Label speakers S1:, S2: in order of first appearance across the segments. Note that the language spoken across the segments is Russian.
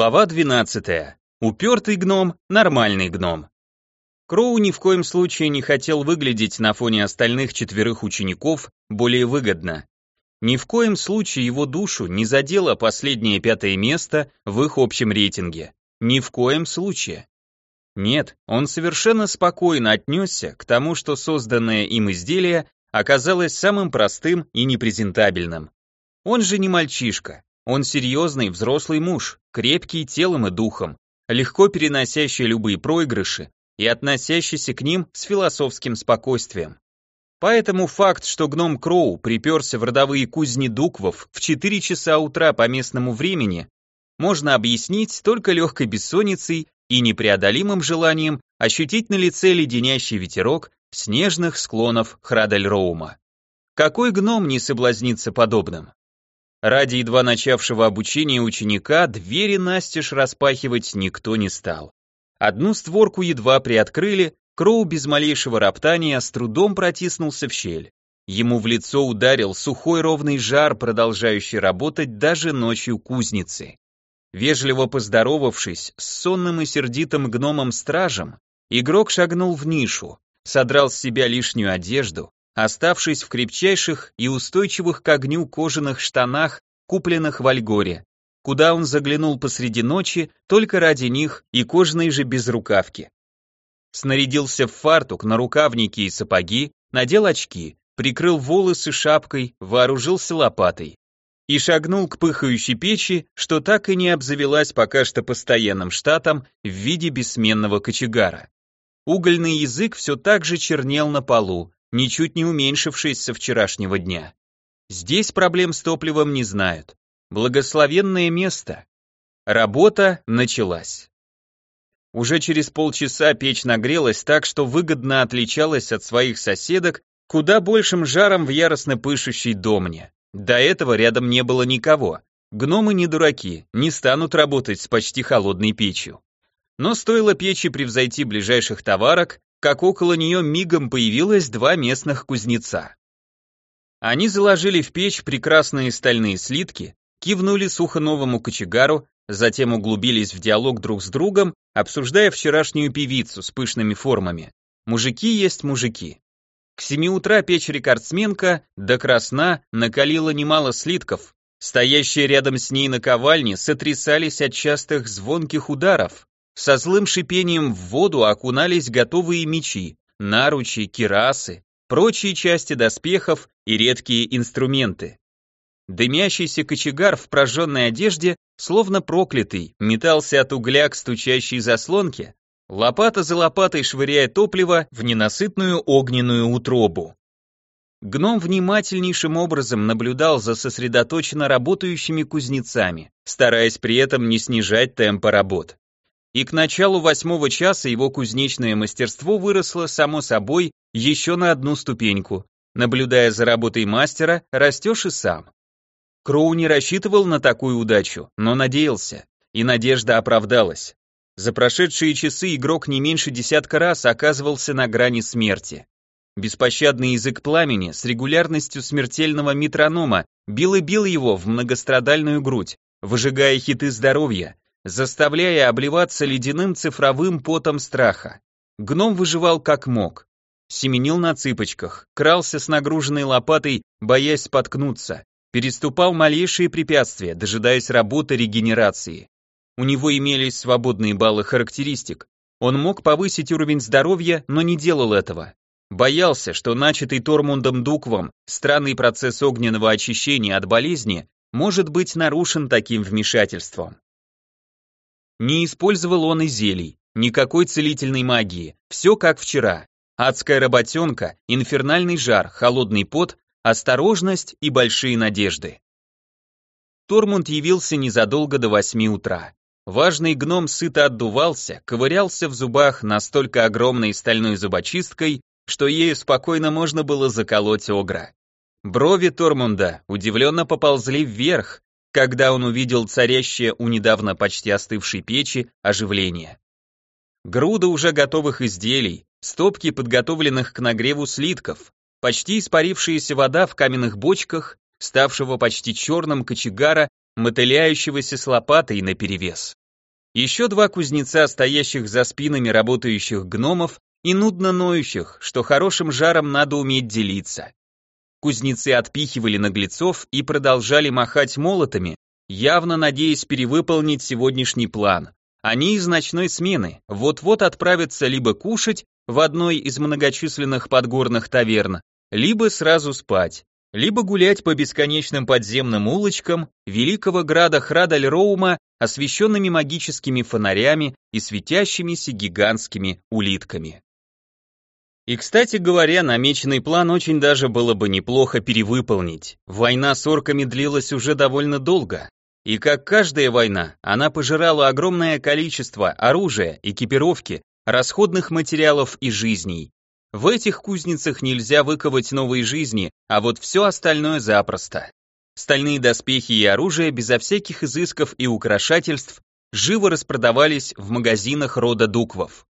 S1: Глава 12. Упертый гном, нормальный гном. Кроу ни в коем случае не хотел выглядеть на фоне остальных четверых учеников более выгодно. Ни в коем случае его душу не задело последнее пятое место в их общем рейтинге. Ни в коем случае. Нет, он совершенно спокойно отнесся к тому, что созданное им изделие оказалось самым простым и непрезентабельным. Он же не мальчишка, он серьезный взрослый муж, крепкий телом и духом, легко переносящий любые проигрыши и относящийся к ним с философским спокойствием. Поэтому факт, что гном Кроу приперся в родовые кузни Дуквов в 4 часа утра по местному времени, можно объяснить только легкой бессонницей и непреодолимым желанием ощутить на лице леденящий ветерок снежных склонов Храдальроума. Какой гном не соблазнится подобным? Ради едва начавшего обучения ученика двери настежь распахивать никто не стал. Одну створку едва приоткрыли, Кроу без малейшего роптания с трудом протиснулся в щель. Ему в лицо ударил сухой ровный жар, продолжающий работать даже ночью кузницы. Вежливо поздоровавшись с сонным и сердитым гномом-стражем, игрок шагнул в нишу, содрал с себя лишнюю одежду, оставшись в крепчайших и устойчивых к огню кожаных штанах, купленных в Альгоре, куда он заглянул посреди ночи только ради них и кожаной же безрукавки. Снарядился в фартук, на рукавники и сапоги, надел очки, прикрыл волосы шапкой, вооружился лопатой и шагнул к пыхающей печи, что так и не обзавелась пока что постоянным штатом в виде бессменного кочегара. Угольный язык все так же чернел на полу, ничуть не уменьшившись со вчерашнего дня. Здесь проблем с топливом не знают. Благословенное место. Работа началась. Уже через полчаса печь нагрелась так, что выгодно отличалась от своих соседок куда большим жаром в яростно пышущей домне. До этого рядом не было никого. Гномы не дураки, не станут работать с почти холодной печью. Но стоило печи превзойти ближайших товарок, как около нее мигом появилось два местных кузнеца. Они заложили в печь прекрасные стальные слитки, кивнули сухо новому кочегару, затем углубились в диалог друг с другом, обсуждая вчерашнюю певицу с пышными формами. Мужики есть мужики. К семи утра печь-рекордсменка до красна накалила немало слитков, стоящие рядом с ней наковальни сотрясались от частых звонких ударов, со злым шипением в воду окунались готовые мечи, наручи, кирасы, прочие части доспехов и редкие инструменты. Дымящийся кочегар в прожженной одежде, словно проклятый, метался от угля к стучащей заслонке, лопата за лопатой швыряя топливо в ненасытную огненную утробу. Гном внимательнейшим образом наблюдал за сосредоточенно работающими кузнецами, стараясь при этом не снижать темпа работ и к началу восьмого часа его кузнечное мастерство выросло само собой еще на одну ступеньку. Наблюдая за работой мастера, растешь и сам. Кроу не рассчитывал на такую удачу, но надеялся, и надежда оправдалась. За прошедшие часы игрок не меньше десятка раз оказывался на грани смерти. Беспощадный язык пламени с регулярностью смертельного метронома бил и бил его в многострадальную грудь, выжигая хиты здоровья, заставляя обливаться ледяным цифровым потом страха. Гном выживал как мог. Семенил на цыпочках, крался с нагруженной лопатой, боясь споткнуться, переступал малейшие препятствия, дожидаясь работы регенерации. У него имелись свободные баллы характеристик. Он мог повысить уровень здоровья, но не делал этого. Боялся, что начатый Тормундом Дуквом странный процесс огненного очищения от болезни может быть нарушен таким вмешательством. Не использовал он и зелий, никакой целительной магии, все как вчера. Адская работенка, инфернальный жар, холодный пот, осторожность и большие надежды. Тормунд явился незадолго до восьми утра. Важный гном сыто отдувался, ковырялся в зубах настолько огромной стальной зубочисткой, что ею спокойно можно было заколоть огра. Брови Тормунда удивленно поползли вверх, когда он увидел царящее у недавно почти остывшей печи оживление. Груда уже готовых изделий, стопки подготовленных к нагреву слитков, почти испарившаяся вода в каменных бочках, ставшего почти черным кочегара, мотыляющегося с лопатой наперевес. Еще два кузнеца, стоящих за спинами работающих гномов и нудно ноющих, что хорошим жаром надо уметь делиться. Кузнецы отпихивали наглецов и продолжали махать молотами, явно надеясь перевыполнить сегодняшний план. Они из ночной смены, вот-вот отправятся либо кушать в одной из многочисленных подгорных таверн, либо сразу спать, либо гулять по бесконечным подземным улочкам великого града Храдаль-Роума, освещенными магическими фонарями и светящимися гигантскими улитками. И, кстати говоря, намеченный план очень даже было бы неплохо перевыполнить. Война с орками длилась уже довольно долго, и как каждая война, она пожирала огромное количество оружия, экипировки, расходных материалов и жизней. В этих кузницах нельзя выковать новые жизни, а вот все остальное запросто. Стальные доспехи и оружие безо всяких изысков и украшательств живо распродавались в магазинах рода Дуквов.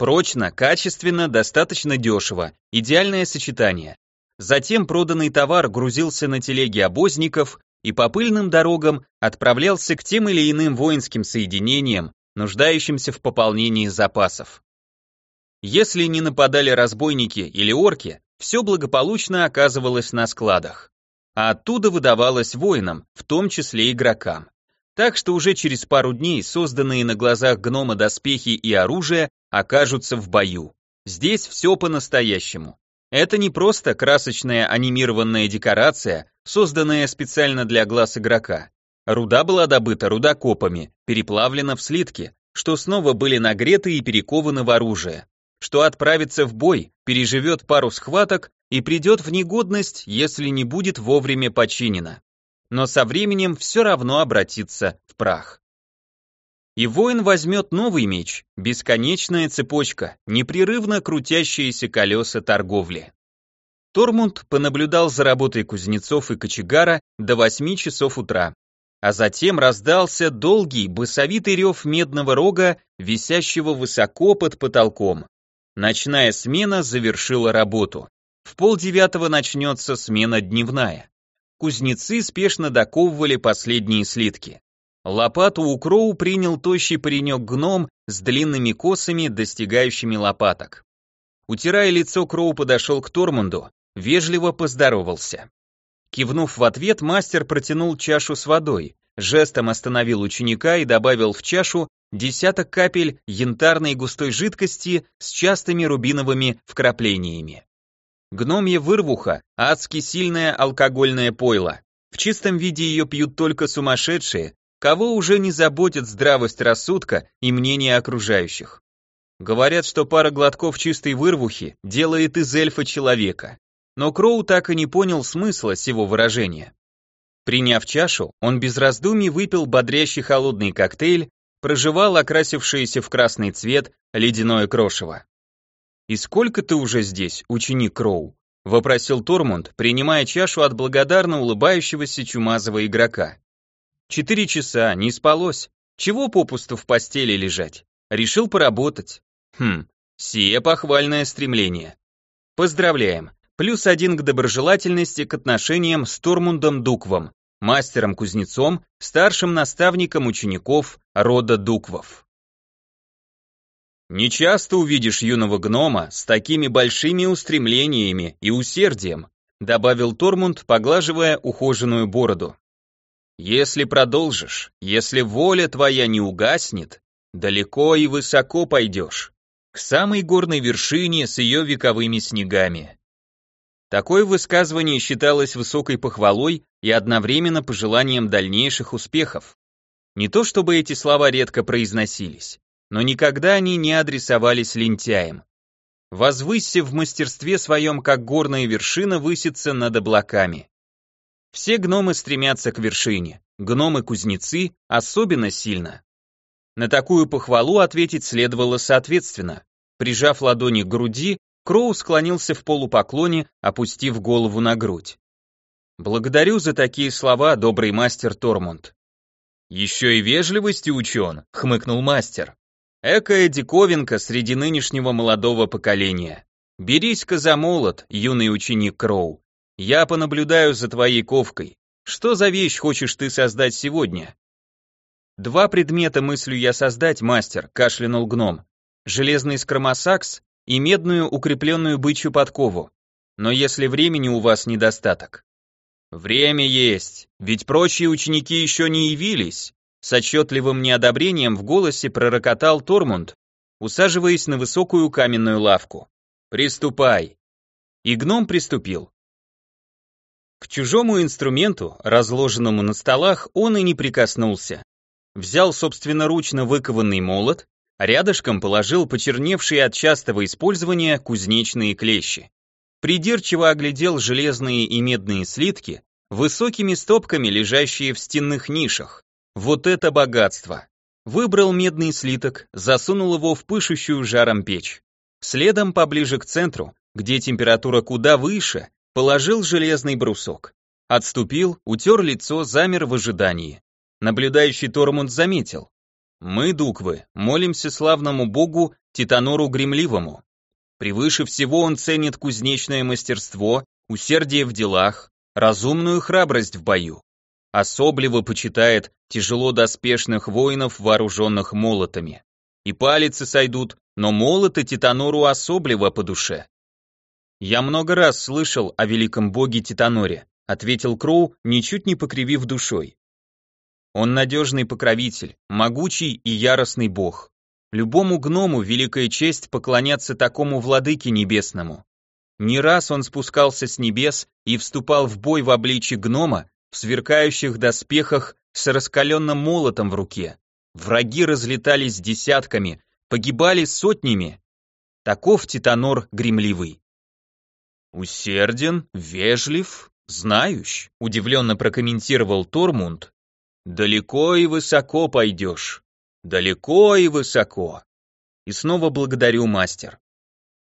S1: Прочно, качественно, достаточно дешево, идеальное сочетание. Затем проданный товар грузился на телеги обозников и по пыльным дорогам отправлялся к тем или иным воинским соединениям, нуждающимся в пополнении запасов. Если не нападали разбойники или орки, все благополучно оказывалось на складах. А оттуда выдавалось воинам, в том числе игрокам. Так что уже через пару дней созданные на глазах гнома доспехи и оружие окажутся в бою. Здесь все по-настоящему. Это не просто красочная анимированная декорация, созданная специально для глаз игрока. Руда была добыта рудокопами, переплавлена в слитки, что снова были нагреты и перекованы в оружие, что отправится в бой, переживет пару схваток и придет в негодность, если не будет вовремя починено. Но со временем все равно обратится в прах. И воин возьмет новый меч, бесконечная цепочка, непрерывно крутящиеся колеса торговли. Тормунд понаблюдал за работой кузнецов и кочегара до 8 часов утра, а затем раздался долгий басовитый рев медного рога, висящего высоко под потолком. Ночная смена завершила работу. В полдевятого начнется смена дневная. Кузнецы спешно доковывали последние слитки. Лопату у Кроу принял тощий паренек-гном с длинными косами, достигающими лопаток. Утирая лицо, Кроу подошел к Тормунду, вежливо поздоровался. Кивнув в ответ, мастер протянул чашу с водой, жестом остановил ученика и добавил в чашу десяток капель янтарной густой жидкости с частыми рубиновыми вкраплениями. Гномья вырвуха – адски сильное алкогольное пойло. В чистом виде ее пьют только сумасшедшие, Кого уже не заботит здравость рассудка и мнение окружающих? Говорят, что пара глотков чистой вырвухи делает из эльфа человека. Но Кроу так и не понял смысла сего выражения. Приняв чашу, он без раздумий выпил бодрящий холодный коктейль, проживал окрасившееся в красный цвет ледяное крошево. «И сколько ты уже здесь, ученик Кроу?» — вопросил Тормунд, принимая чашу от благодарно улыбающегося чумазого игрока. Четыре часа, не спалось. Чего попусту в постели лежать? Решил поработать. Хм, сие похвальное стремление. Поздравляем. Плюс один к доброжелательности к отношениям с Тормундом Дуквом, мастером-кузнецом, старшим наставником учеников рода Дуквов. Нечасто увидишь юного гнома с такими большими устремлениями и усердием, добавил Тормунд, поглаживая ухоженную бороду. Если продолжишь, если воля твоя не угаснет, далеко и высоко пойдешь, к самой горной вершине с ее вековыми снегами. Такое высказывание считалось высокой похвалой и одновременно пожеланием дальнейших успехов. Не то чтобы эти слова редко произносились, но никогда они не адресовались лентяям. Возвысься в мастерстве своем, как горная вершина высится над облаками. Все гномы стремятся к вершине, гномы-кузнецы особенно сильно. На такую похвалу ответить следовало соответственно. Прижав ладони к груди, Кроу склонился в полупоклоне, опустив голову на грудь. «Благодарю за такие слова, добрый мастер Тормунд». «Еще и вежливости учен», — хмыкнул мастер. «Экая диковинка среди нынешнего молодого поколения. Берись-ка за молот, юный ученик Кроу. Я понаблюдаю за твоей ковкой. Что за вещь хочешь ты создать сегодня? Два предмета мыслю я создать, мастер, кашлянул гном. Железный скромосакс и медную укрепленную бычью подкову. Но если времени у вас недостаток. Время есть, ведь прочие ученики еще не явились. С отчетливым неодобрением в голосе пророкотал Тормунд, усаживаясь на высокую каменную лавку. «Приступай!» И гном приступил. К чужому инструменту, разложенному на столах, он и не прикоснулся. Взял собственноручно выкованный молот, рядышком положил почерневшие от частого использования кузнечные клещи. Придирчиво оглядел железные и медные слитки, высокими стопками лежащие в стенных нишах. Вот это богатство! Выбрал медный слиток, засунул его в пышущую жаром печь. Следом поближе к центру, где температура куда выше, положил железный брусок. Отступил, утер лицо, замер в ожидании. Наблюдающий Тормунд заметил. Мы, Дуквы, молимся славному богу Титанору Гремливому. Превыше всего он ценит кузнечное мастерство, усердие в делах, разумную храбрость в бою. Особливо почитает тяжело доспешных воинов, вооруженных молотами. И палицы сойдут, но молоты Титанору особливо по душе. Я много раз слышал о великом боге Титаноре, ответил Кроу, ничуть не покривив душой. Он надежный покровитель, могучий и яростный бог. Любому гному великая честь поклоняться такому владыке небесному. Не раз он спускался с небес и вступал в бой в обличье гнома в сверкающих доспехах с раскаленным молотом в руке. Враги разлетались десятками, погибали сотнями. Таков Титанор гремливый. Усерден, вежлив, знающ, удивленно прокомментировал Тормунд. Далеко и высоко пойдешь. Далеко и высоко. И снова благодарю, мастер.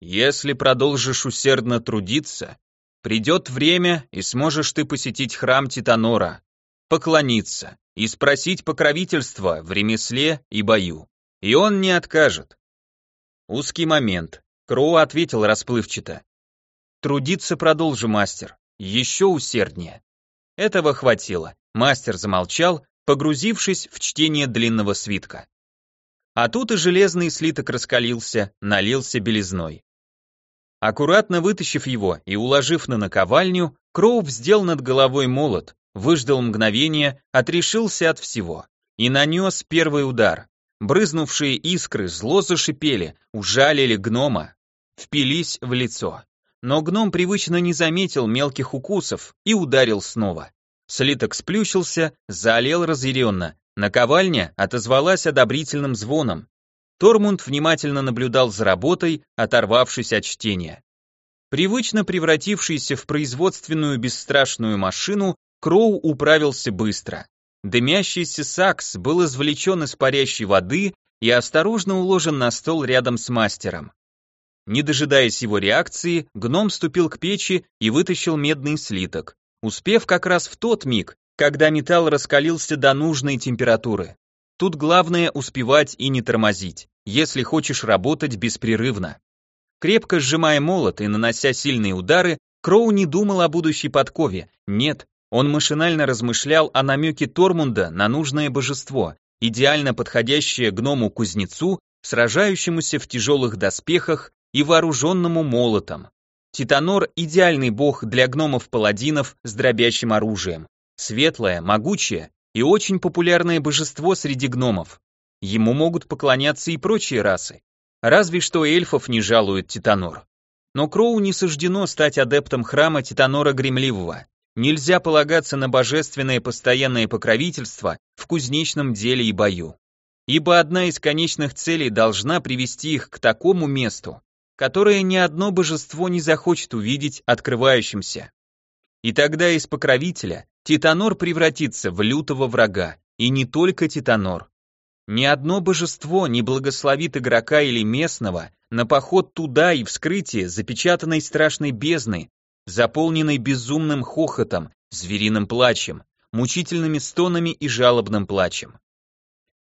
S1: Если продолжишь усердно трудиться, Придет время, и сможешь ты посетить храм Титанора, поклониться и спросить покровительства в ремесле и бою. И он не откажет. Узкий момент. Кроу ответил расплывчато. Трудиться продолжу, мастер. Еще усерднее. Этого хватило. Мастер замолчал, погрузившись в чтение длинного свитка. А тут и железный слиток раскалился, налился белизной. Аккуратно вытащив его и уложив на наковальню, Кроу вздел над головой молот, выждал мгновение, отрешился от всего и нанес первый удар. Брызнувшие искры зло зашипели, ужалили гнома, впились в лицо. Но гном привычно не заметил мелких укусов и ударил снова. Слиток сплющился, заолел разъяренно, наковальня отозвалась одобрительным звоном, Тормунд внимательно наблюдал за работой, оторвавшись от чтения. Привычно превратившийся в производственную бесстрашную машину, Кроу управился быстро. Дымящийся сакс был извлечен из парящей воды и осторожно уложен на стол рядом с мастером. Не дожидаясь его реакции, гном ступил к печи и вытащил медный слиток, успев как раз в тот миг, когда металл раскалился до нужной температуры. Тут главное успевать и не тормозить если хочешь работать беспрерывно. Крепко сжимая молот и нанося сильные удары, Кроу не думал о будущей подкове. Нет, он машинально размышлял о намеке Тормунда на нужное божество, идеально подходящее гному-кузнецу, сражающемуся в тяжелых доспехах и вооруженному молотом. Титанор – идеальный бог для гномов-паладинов с дробящим оружием. Светлое, могучее и очень популярное божество среди гномов. Ему могут поклоняться и прочие расы. Разве что эльфов не жалует Титанор. Но Кроу не суждено стать адептом храма Титанора Гремливого. Нельзя полагаться на божественное постоянное покровительство в кузнечном деле и бою. Ибо одна из конечных целей должна привести их к такому месту, которое ни одно божество не захочет увидеть открывающимся. И тогда из покровителя Титанор превратится в лютого врага, и не только Титанор. Ни одно божество не благословит игрока или местного на поход туда и вскрытие запечатанной страшной бездны, заполненной безумным хохотом, звериным плачем, мучительными стонами и жалобным плачем.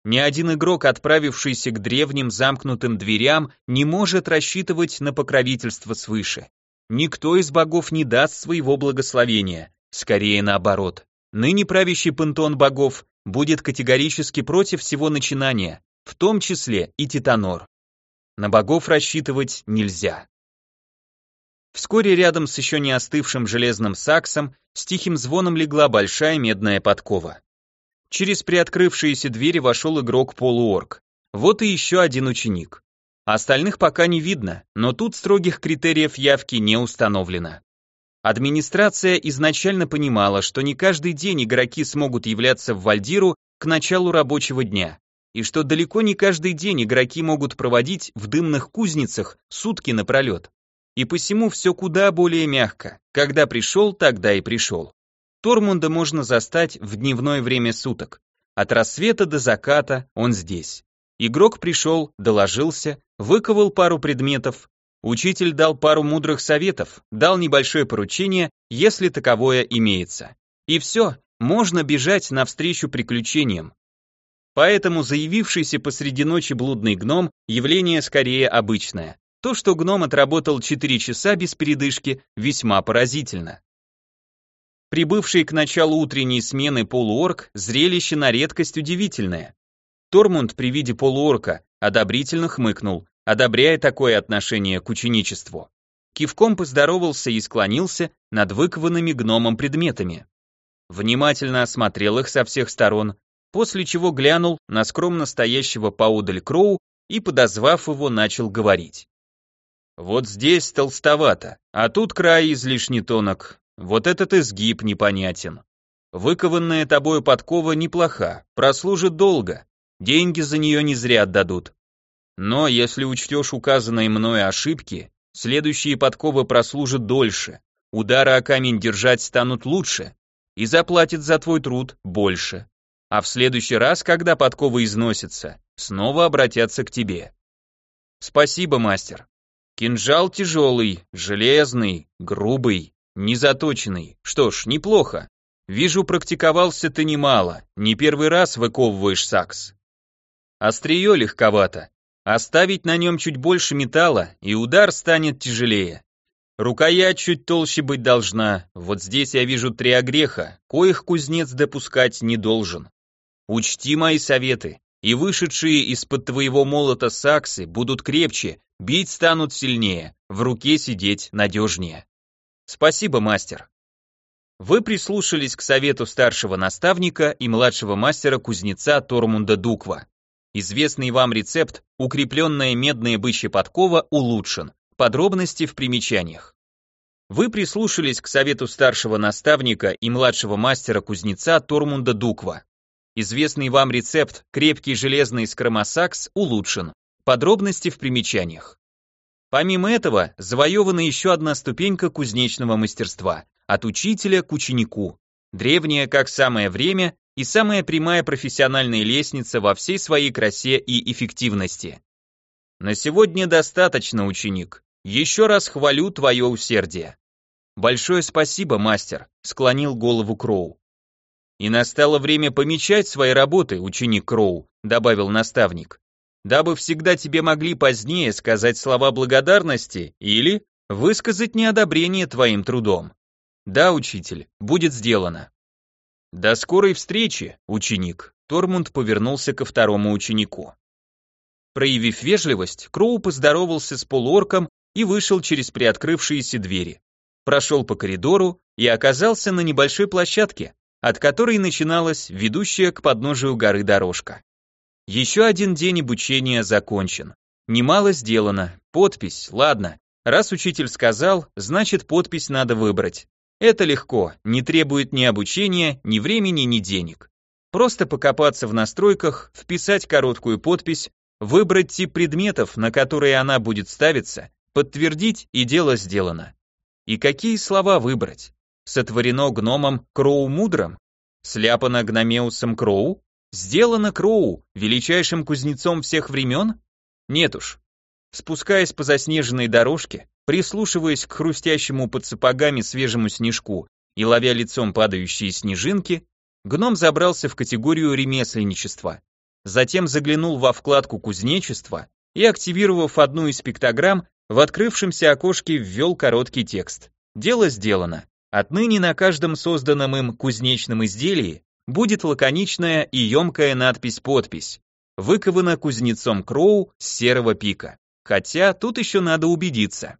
S1: Ни один игрок, отправившийся к древним замкнутым дверям, не может рассчитывать на покровительство свыше. Никто из богов не даст своего благословения, скорее наоборот. Ныне правящий пантеон богов будет категорически против всего начинания, в том числе и Титанор. На богов рассчитывать нельзя. Вскоре рядом с еще не остывшим железным саксом с тихим звоном легла большая медная подкова. Через приоткрывшиеся двери вошел игрок-полуорг. Вот и еще один ученик. Остальных пока не видно, но тут строгих критериев явки не установлено. Администрация изначально понимала, что не каждый день игроки смогут являться в Вальдиру к началу рабочего дня, и что далеко не каждый день игроки могут проводить в дымных кузницах сутки напролет. И посему все куда более мягко. Когда пришел, тогда и пришел. Тормунда можно застать в дневное время суток. От рассвета до заката он здесь. Игрок пришел, доложился, выковал пару предметов. Учитель дал пару мудрых советов, дал небольшое поручение, если таковое имеется. И все, можно бежать навстречу приключениям. Поэтому заявившийся посреди ночи блудный гном – явление скорее обычное. То, что гном отработал 4 часа без передышки, весьма поразительно. Прибывший к началу утренней смены полуорк зрелище на редкость удивительное. Тормунд при виде полуорка одобрительно хмыкнул, одобряя такое отношение к ученичеству. Кивком поздоровался и склонился над выкованными гномом предметами. Внимательно осмотрел их со всех сторон, после чего глянул на скромно стоящего поодаль Кроу и, подозвав его, начал говорить. «Вот здесь толстовато, а тут край излишне тонок, вот этот изгиб непонятен. Выкованная тобою подкова неплоха, прослужит долго, деньги за нее не зря отдадут. Но если учтешь указанные мной ошибки, следующие подковы прослужат дольше, удары о камень держать станут лучше и заплатят за твой труд больше. А в следующий раз, когда подковы износятся, снова обратятся к тебе. Спасибо, мастер. Кинжал тяжелый, железный, грубый, Незаточенный. Что ж, неплохо. Вижу, практиковался ты немало, не первый раз выковываешь сакс. Острие легковато. Оставить на нем чуть больше металла, и удар станет тяжелее. Рукоять чуть толще быть должна, вот здесь я вижу три огреха, коих кузнец допускать не должен. Учти мои советы, и вышедшие из-под твоего молота саксы будут крепче, бить станут сильнее, в руке сидеть надежнее. Спасибо, мастер. Вы прислушались к совету старшего наставника и младшего мастера-кузнеца Тормунда Дуква. Известный вам рецепт «Укрепленная медная бычья подкова» улучшен. Подробности в примечаниях. Вы прислушались к совету старшего наставника и младшего мастера-кузнеца Тормунда Дуква. Известный вам рецепт «Крепкий железный скромосакс» улучшен. Подробности в примечаниях. Помимо этого, завоевана еще одна ступенька кузнечного мастерства, от учителя к ученику. Древняя как самое время и самая прямая профессиональная лестница во всей своей красе и эффективности. На сегодня достаточно, ученик. Еще раз хвалю твое усердие. Большое спасибо, мастер, склонил голову Кроу. И настало время помечать свои работы, ученик Кроу, добавил наставник дабы всегда тебе могли позднее сказать слова благодарности или высказать неодобрение твоим трудом. Да, учитель, будет сделано. До скорой встречи, ученик. Тормунд повернулся ко второму ученику. Проявив вежливость, Кроу поздоровался с полуорком и вышел через приоткрывшиеся двери. Прошел по коридору и оказался на небольшой площадке, от которой начиналась ведущая к подножию горы дорожка. Еще один день обучения закончен. Немало сделано. Подпись, ладно. Раз учитель сказал, значит подпись надо выбрать. Это легко, не требует ни обучения, ни времени, ни денег. Просто покопаться в настройках, вписать короткую подпись, выбрать тип предметов, на которые она будет ставиться, подтвердить и дело сделано. И какие слова выбрать? Сотворено гномом Кроу Мудром? Сляпано гномеусом Кроу? Сделано Кроу, величайшим кузнецом всех времен? Нет уж. Спускаясь по заснеженной дорожке, прислушиваясь к хрустящему под сапогами свежему снежку и ловя лицом падающие снежинки, гном забрался в категорию ремесленничества. Затем заглянул во вкладку кузнечества и, активировав одну из пиктограмм, в открывшемся окошке ввел короткий текст. Дело сделано. Отныне на каждом созданном им кузнечном изделии будет лаконичная и емкая надпись-подпись, выкована кузнецом Кроу с серого пика. Хотя тут еще надо убедиться.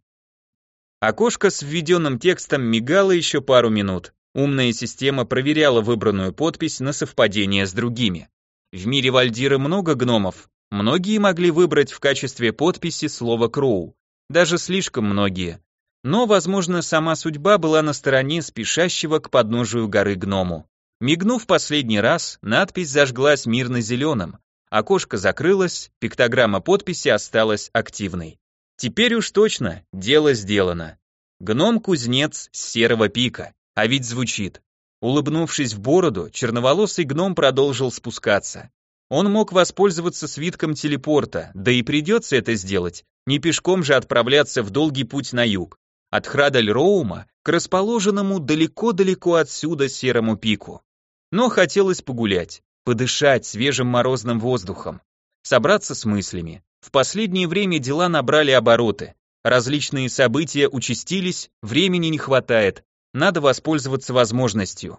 S1: Окошко с введенным текстом мигало еще пару минут. Умная система проверяла выбранную подпись на совпадение с другими. В мире Вальдира много гномов. Многие могли выбрать в качестве подписи слово Кроу. Даже слишком многие. Но, возможно, сама судьба была на стороне спешащего к подножию горы гному. Мигнув последний раз, надпись зажглась мирно зеленым, окошко закрылось, пиктограмма подписи осталась активной. Теперь уж точно, дело сделано. Гном-кузнец с серого пика, а ведь звучит. Улыбнувшись в бороду, черноволосый гном продолжил спускаться. Он мог воспользоваться свитком телепорта, да и придется это сделать, не пешком же отправляться в долгий путь на юг, от Храдаль-Роума к расположенному далеко-далеко отсюда серому пику но хотелось погулять, подышать свежим морозным воздухом, собраться с мыслями. В последнее время дела набрали обороты, различные события участились, времени не хватает, надо воспользоваться возможностью.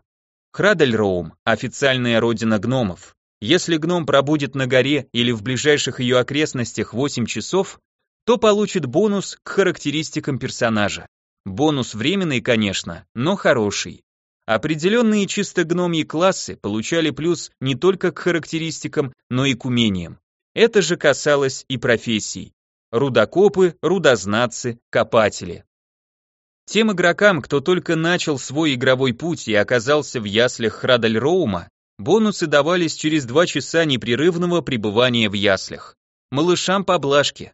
S1: Храдельроум – официальная родина гномов. Если гном пробудет на горе или в ближайших ее окрестностях 8 часов, то получит бонус к характеристикам персонажа. Бонус временный, конечно, но хороший. Определенные чисто гномьи классы получали плюс не только к характеристикам, но и к умениям. Это же касалось и профессий. Рудокопы, рудознатцы, копатели. Тем игрокам, кто только начал свой игровой путь и оказался в яслях Храдальроума, бонусы давались через два часа непрерывного пребывания в яслях. Малышам поблажки.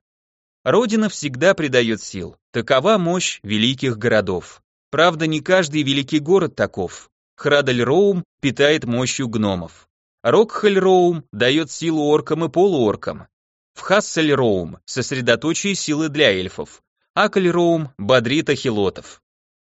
S1: Родина всегда придает сил, такова мощь великих городов. Правда, не каждый великий город таков. Храдаль-Роум питает мощью гномов. Рокхаль-Роум дает силу оркам и полуоркам. В Хассель-Роум сосредоточие силы для эльфов. Акаль-Роум бодрит ахилотов.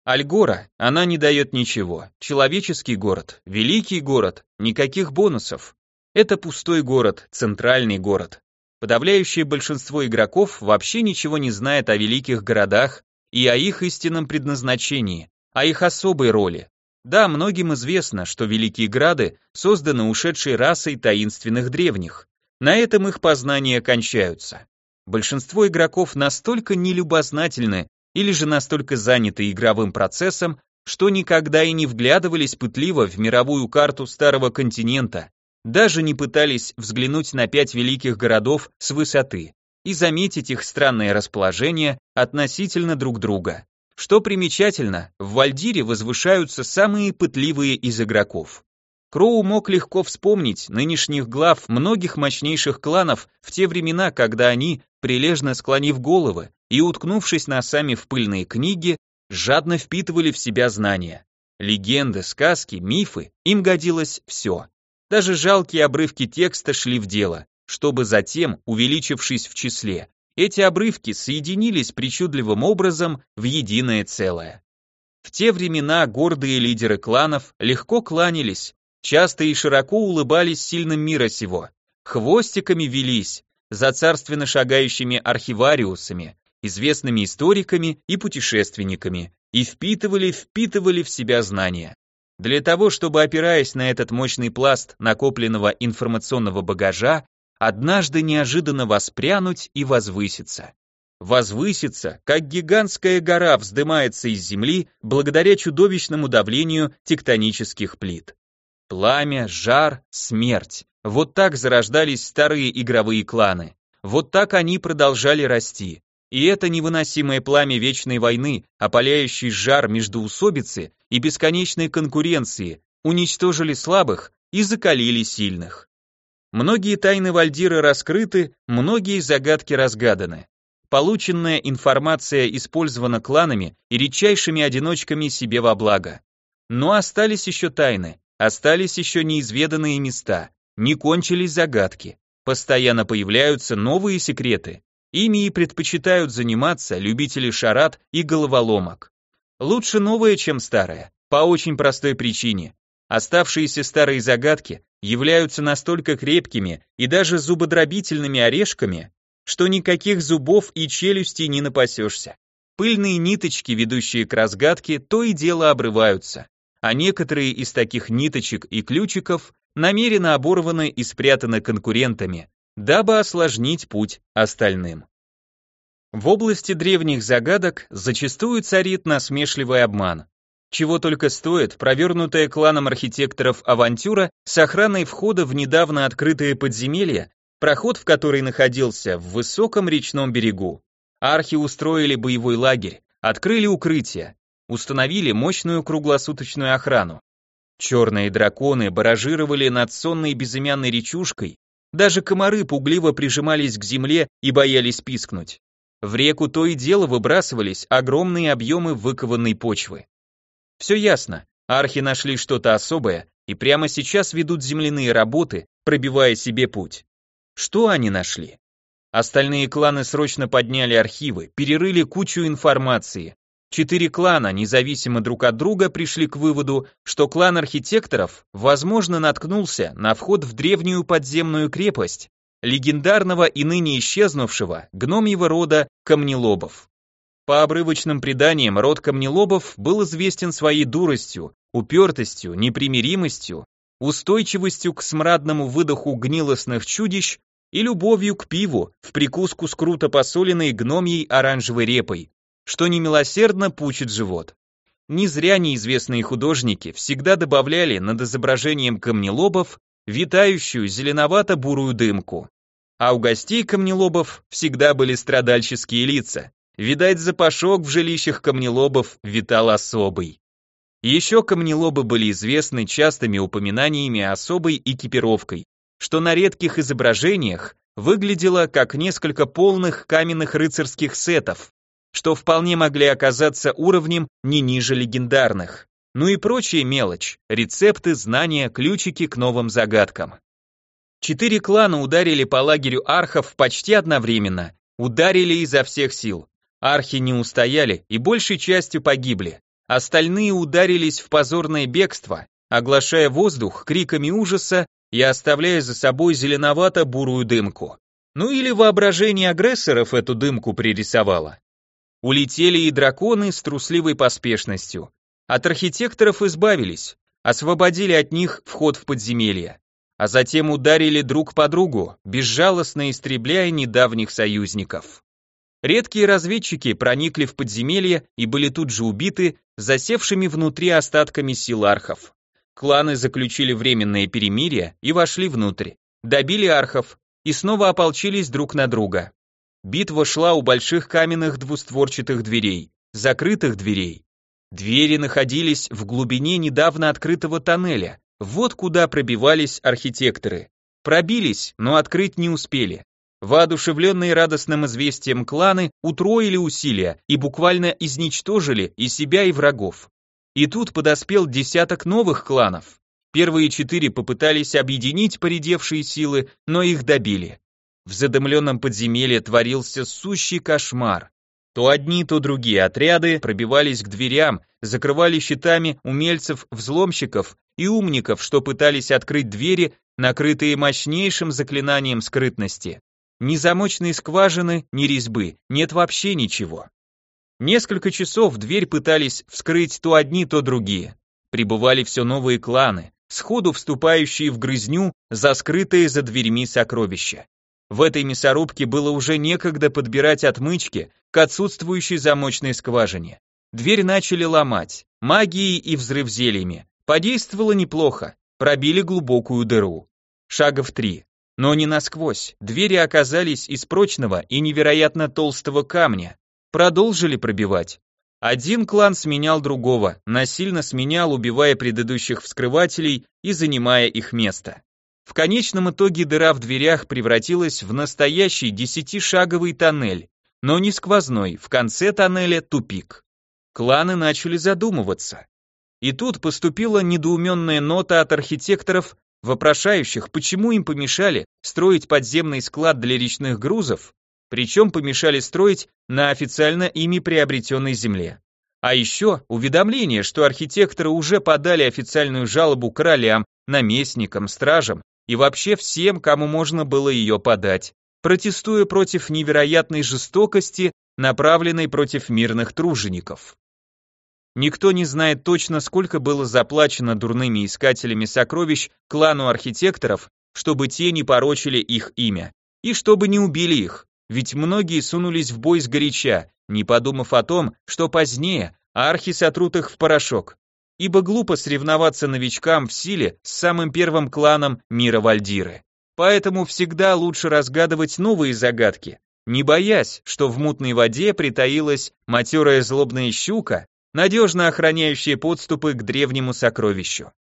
S1: Альгора, она не дает ничего. Человеческий город, великий город, никаких бонусов. Это пустой город, центральный город. Подавляющее большинство игроков вообще ничего не знает о великих городах и о их истинном предназначении, о их особой роли. Да, многим известно, что Великие Грады созданы ушедшей расой таинственных древних. На этом их познания кончаются. Большинство игроков настолько нелюбознательны или же настолько заняты игровым процессом, что никогда и не вглядывались пытливо в мировую карту старого континента, даже не пытались взглянуть на пять великих городов с высоты и заметить их странное расположение относительно друг друга. Что примечательно, в Вальдире возвышаются самые пытливые из игроков. Кроу мог легко вспомнить нынешних глав многих мощнейших кланов в те времена, когда они, прилежно склонив головы и уткнувшись носами в пыльные книги, жадно впитывали в себя знания. Легенды, сказки, мифы, им годилось все. Даже жалкие обрывки текста шли в дело, чтобы затем, увеличившись в числе, эти обрывки соединились причудливым образом в единое целое. В те времена гордые лидеры кланов легко кланялись, часто и широко улыбались сильным мира сего, хвостиками велись, за царственно шагающими архивариусами, известными историками и путешественниками, и впитывали, впитывали в себя знания. Для того, чтобы опираясь на этот мощный пласт накопленного информационного багажа, однажды неожиданно воспрянуть и возвыситься. Возвыситься, как гигантская гора вздымается из земли благодаря чудовищному давлению тектонических плит. Пламя, жар, смерть. Вот так зарождались старые игровые кланы. Вот так они продолжали расти. И это невыносимое пламя вечной войны, опаляющий жар междоусобицы и бесконечной конкуренции, уничтожили слабых и закалили сильных. Многие тайны Вальдира раскрыты, многие загадки разгаданы. Полученная информация использована кланами и редчайшими одиночками себе во благо. Но остались еще тайны, остались еще неизведанные места, не кончились загадки. Постоянно появляются новые секреты. Ими и предпочитают заниматься любители шарат и головоломок. Лучше новое, чем старое, по очень простой причине. Оставшиеся старые загадки являются настолько крепкими и даже зубодробительными орешками, что никаких зубов и челюстей не напасешься. Пыльные ниточки, ведущие к разгадке, то и дело обрываются. а некоторые из таких ниточек и ключиков намеренно оборваны и спрятаны конкурентами, дабы осложнить путь остальным. В области древних загадок зачастую царит насмешливый обман. Чего только стоит провернутая кланом архитекторов авантюра с охраной входа в недавно открытое подземелье, проход в который находился в высоком речном берегу. Архи устроили боевой лагерь, открыли укрытие, установили мощную круглосуточную охрану. Черные драконы баражировали над сонной безымянной речушкой, даже комары пугливо прижимались к земле и боялись пискнуть. В реку то и дело выбрасывались огромные объемы выкованной почвы. Все ясно, архи нашли что-то особое и прямо сейчас ведут земляные работы, пробивая себе путь. Что они нашли? Остальные кланы срочно подняли архивы, перерыли кучу информации. Четыре клана, независимо друг от друга, пришли к выводу, что клан архитекторов, возможно, наткнулся на вход в древнюю подземную крепость, легендарного и ныне исчезнувшего гномьего рода камнелобов. По обрывочным преданиям, род камнелобов был известен своей дуростью, упертостью, непримиримостью, устойчивостью к смрадному выдоху гнилостных чудищ и любовью к пиву в прикуску с круто посоленной гномьей оранжевой репой, что немилосердно пучит живот. Не зря неизвестные художники всегда добавляли над изображением камнелобов витающую зеленовато-бурую дымку. А у гостей камнелобов всегда были страдальческие лица. Видать, запашок в жилищах камнелобов витал особый. Еще камнелобы были известны частыми упоминаниями особой экипировкой, что на редких изображениях выглядело как несколько полных каменных рыцарских сетов, что вполне могли оказаться уровнем не ниже легендарных. Ну и прочая мелочь, рецепты, знания, ключики к новым загадкам. Четыре клана ударили по лагерю архов почти одновременно, ударили изо всех сил. Архи не устояли и большей частью погибли. Остальные ударились в позорное бегство, оглашая воздух криками ужаса и оставляя за собой зеленовато-бурую дымку. Ну или воображение агрессоров эту дымку пририсовало. Улетели и драконы с трусливой поспешностью. От архитекторов избавились, освободили от них вход в подземелье, а затем ударили друг по другу, безжалостно истребляя недавних союзников. Редкие разведчики проникли в подземелье и были тут же убиты засевшими внутри остатками сил архов. Кланы заключили временное перемирие и вошли внутрь, добили архов и снова ополчились друг на друга. Битва шла у больших каменных двустворчатых дверей, закрытых дверей, Двери находились в глубине недавно открытого тоннеля, вот куда пробивались архитекторы. Пробились, но открыть не успели. Воодушевленные радостным известием кланы утроили усилия и буквально изничтожили и себя, и врагов. И тут подоспел десяток новых кланов. Первые четыре попытались объединить поредевшие силы, но их добили. В задымленном подземелье творился сущий кошмар. То одни, то другие отряды пробивались к дверям, закрывали щитами умельцев-взломщиков и умников, что пытались открыть двери, накрытые мощнейшим заклинанием скрытности. Ни замочной скважины, ни резьбы, нет вообще ничего. Несколько часов дверь пытались вскрыть то одни, то другие. Прибывали все новые кланы, сходу вступающие в грызню за скрытые за дверьми сокровища. В этой мясорубке было уже некогда подбирать отмычки к отсутствующей замочной скважине. Дверь начали ломать, магией и взрыв зельями. Подействовало неплохо, пробили глубокую дыру. Шагов три. Но не насквозь, двери оказались из прочного и невероятно толстого камня. Продолжили пробивать. Один клан сменял другого, насильно сменял, убивая предыдущих вскрывателей и занимая их место. В конечном итоге дыра в дверях превратилась в настоящий десятишаговый тоннель, но не сквозной, в конце тоннеля тупик. Кланы начали задумываться. И тут поступила недоуменная нота от архитекторов, вопрошающих, почему им помешали строить подземный склад для речных грузов, причем помешали строить на официально ими приобретенной земле. А еще уведомление, что архитекторы уже подали официальную жалобу королям, наместникам, стражам и вообще всем, кому можно было ее подать, протестуя против невероятной жестокости, направленной против мирных тружеников. Никто не знает точно, сколько было заплачено дурными искателями сокровищ клану архитекторов, чтобы те не порочили их имя, и чтобы не убили их, ведь многие сунулись в бой сгоряча, не подумав о том, что позднее архи сотрут их в порошок. Ибо глупо соревноваться новичкам в силе с самым первым кланом мира Вальдиры. Поэтому всегда лучше разгадывать новые загадки, не боясь, что в мутной воде притаилась матерая злобная щука, надежно охраняющая подступы к древнему сокровищу.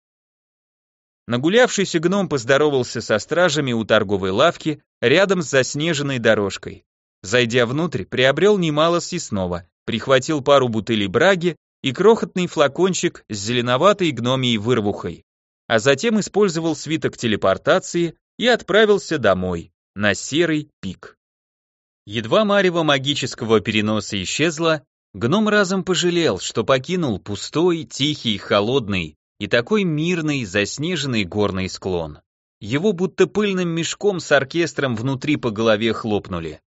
S1: Нагулявшийся гном поздоровался со стражами у торговой лавки рядом с заснеженной дорожкой. Зайдя внутрь, приобрел немало съестного, прихватил пару бутылей браги и крохотный флакончик с зеленоватой гномией вырвухой, а затем использовал свиток телепортации и отправился домой, на серый пик. Едва марево магического переноса исчезло, гном разом пожалел, что покинул пустой, тихий, холодный и такой мирный, заснеженный горный склон. Его будто пыльным мешком с оркестром внутри по голове хлопнули.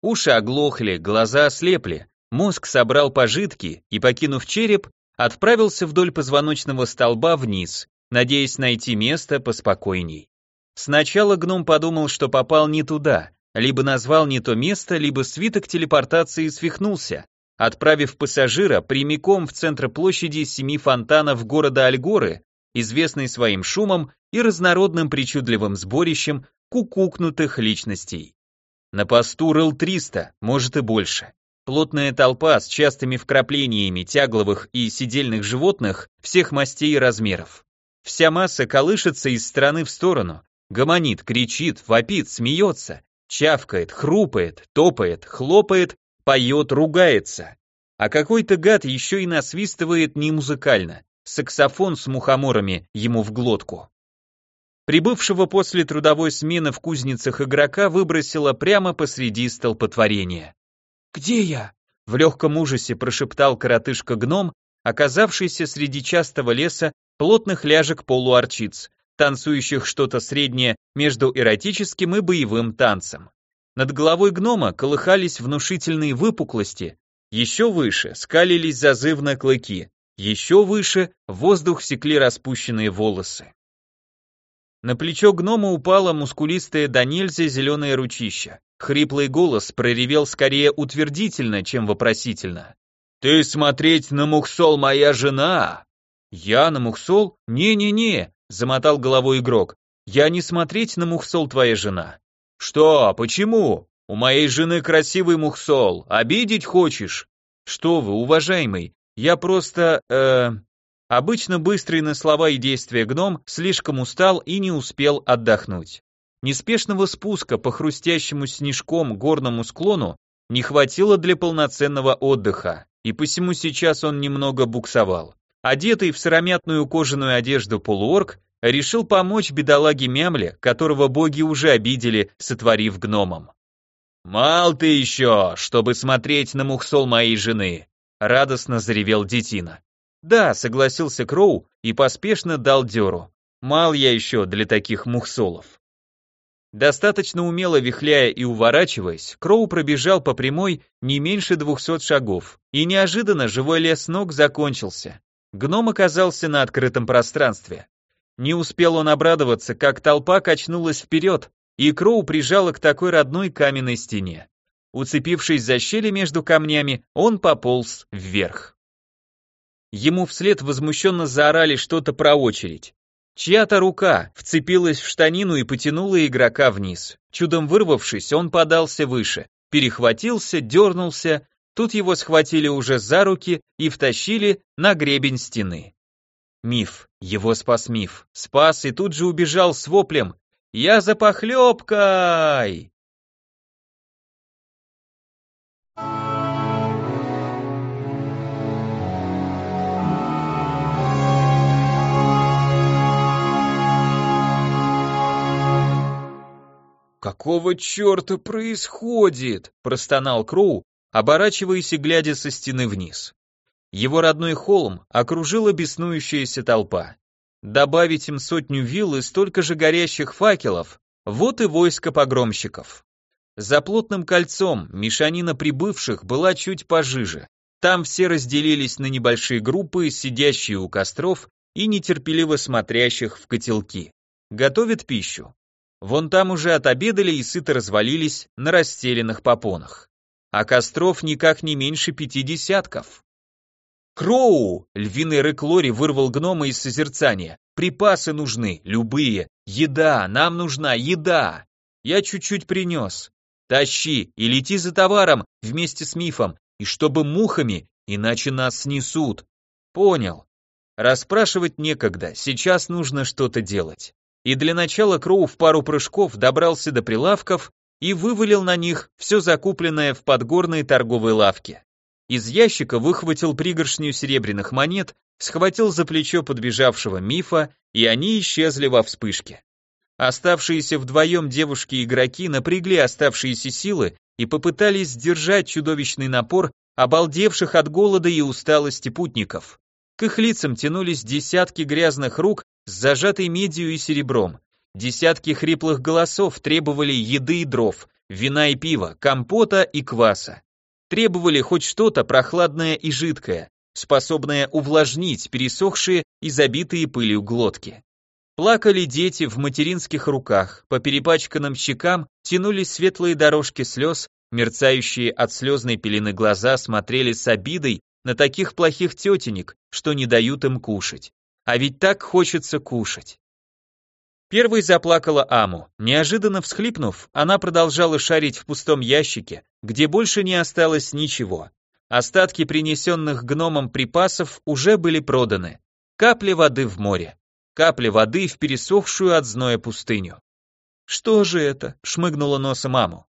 S1: Уши оглохли, глаза ослепли, мозг собрал пожитки и, покинув череп, отправился вдоль позвоночного столба вниз, надеясь найти место поспокойней. Сначала гном подумал, что попал не туда, либо назвал не то место, либо свиток телепортации свихнулся, отправив пассажира прямиком в центр площади семи фонтанов города Альгоры, известный своим шумом и разнородным причудливым сборищем кукукнутых личностей. На посту рыл 300, может и больше. Плотная толпа с частыми вкраплениями тягловых и сидельных животных всех мастей и размеров. Вся масса колышется из стороны в сторону, гомонит, кричит, вопит, смеется, чавкает, хрупает, топает, хлопает, поет, ругается. А какой-то гад еще и насвистывает не музыкально, саксофон с мухоморами ему в глотку. Прибывшего после трудовой смены в кузницах игрока выбросило прямо посреди столпотворения. «Где я?» — в легком ужасе прошептал коротышка-гном, оказавшийся среди частого леса плотных ляжек полуарчиц, танцующих что-то среднее между эротическим и боевым танцем. Над головой гнома колыхались внушительные выпуклости, еще выше скалились зазывно клыки, еще выше в воздух секли распущенные волосы. На плечо гнома упало мускулистое до нельзя зеленое ручище. Хриплый голос проревел скорее утвердительно, чем вопросительно. «Ты смотреть на Мухсол, моя жена!» «Я на Мухсол? Не-не-не!» — замотал головой игрок. «Я не смотреть на Мухсол, твоя жена». «Что? Почему? У моей жены красивый Мухсол. Обидеть хочешь?» «Что вы, уважаемый, я просто... э Обычно быстрый на слова и действия гном слишком устал и не успел отдохнуть. Неспешного спуска по хрустящему снежком горному склону не хватило для полноценного отдыха, и посему сейчас он немного буксовал. Одетый в сыромятную кожаную одежду полуорг решил помочь бедолаге Мямле, которого боги уже обидели, сотворив гномом. «Мал ты еще, чтобы смотреть на мухсол моей жены!» радостно заревел детина. Да, согласился Кроу и поспешно дал дёру. Мал я еще для таких мухсолов. Достаточно умело вихляя и уворачиваясь, Кроу пробежал по прямой не меньше двухсот шагов, и неожиданно живой лес ног закончился. Гном оказался на открытом пространстве. Не успел он обрадоваться, как толпа качнулась вперед, и Кроу прижала к такой родной каменной стене. Уцепившись за щели между камнями, он пополз вверх. Ему вслед возмущенно заорали что-то про очередь. Чья-то рука вцепилась в штанину и потянула игрока вниз. Чудом вырвавшись, он подался выше, перехватился, дернулся, тут его схватили уже за руки и втащили на гребень стены. Миф, его спас миф, спас и тут же убежал с воплем «Я за похлебкой!» «Какого черта происходит?» – простонал Кроу, оборачиваясь и глядя со стены вниз. Его родной холм окружила беснующаяся толпа. Добавить им сотню вилл и столько же горящих факелов – вот и войско погромщиков. За плотным кольцом мешанина прибывших была чуть пожиже. Там все разделились на небольшие группы, сидящие у костров и нетерпеливо смотрящих в котелки. Готовят пищу. Вон там уже отобедали и сыто развалились на расстеленных попонах. А костров никак не меньше пяти десятков. «Кроу!» — львиный рык Лори вырвал гнома из созерцания. «Припасы нужны, любые. Еда, нам нужна еда. Я чуть-чуть принес. Тащи и лети за товаром вместе с мифом, и чтобы мухами, иначе нас снесут. Понял. Расспрашивать некогда, сейчас нужно что-то делать. И для начала Кроу в пару прыжков добрался до прилавков и вывалил на них все закупленное в подгорной торговой лавке. Из ящика выхватил пригоршню серебряных монет, схватил за плечо подбежавшего мифа, и они исчезли во вспышке. Оставшиеся вдвоем девушки-игроки напрягли оставшиеся силы и попытались сдержать чудовищный напор обалдевших от голода и усталости путников. К их лицам тянулись десятки грязных рук с зажатой медью и серебром. Десятки хриплых голосов требовали еды и дров, вина и пива, компота и кваса. Требовали хоть что-то прохладное и жидкое, способное увлажнить пересохшие и забитые пылью глотки. Плакали дети в материнских руках, по перепачканным щекам тянулись светлые дорожки слез, мерцающие от слезной пелены глаза смотрели с обидой на таких плохих тетенек, что не дают им кушать. А ведь так хочется кушать. Первой заплакала Аму. Неожиданно всхлипнув, она продолжала шарить в пустом ящике, где больше не осталось ничего. Остатки принесенных гномом припасов уже были проданы. Капли воды в море. Капли воды в пересохшую от зноя пустыню. «Что же это?» — шмыгнула носом маму.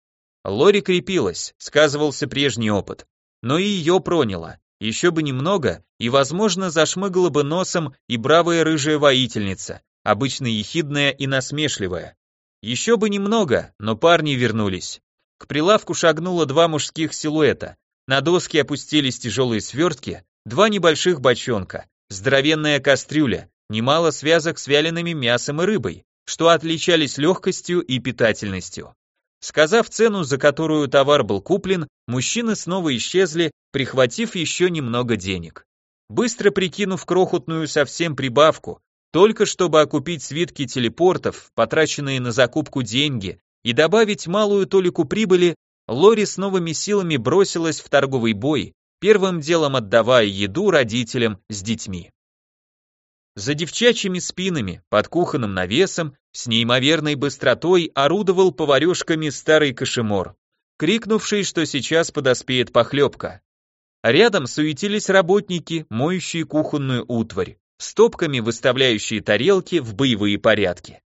S1: Лори крепилась, сказывался прежний опыт. Но и ее проняло. Еще бы немного, и, возможно, зашмыгала бы носом и бравая рыжая воительница, обычно ехидная и насмешливая. Еще бы немного, но парни вернулись. К прилавку шагнуло два мужских силуэта. На доски опустились тяжелые свертки, два небольших бочонка, здоровенная кастрюля, немало связок с вялеными мясом и рыбой, что отличались легкостью и питательностью. Сказав цену, за которую товар был куплен, мужчины снова исчезли, прихватив еще немного денег. Быстро прикинув крохотную совсем прибавку, только чтобы окупить свитки телепортов, потраченные на закупку деньги, и добавить малую толику прибыли, Лори с новыми силами бросилась в торговый бой, первым делом отдавая еду родителям с детьми. За девчачьими спинами, под кухонным навесом, с неимоверной быстротой орудовал поварешками старый кошемор, крикнувший, что сейчас подоспеет похлебка. Рядом суетились работники, моющие кухонную утварь, стопками выставляющие тарелки в боевые порядки.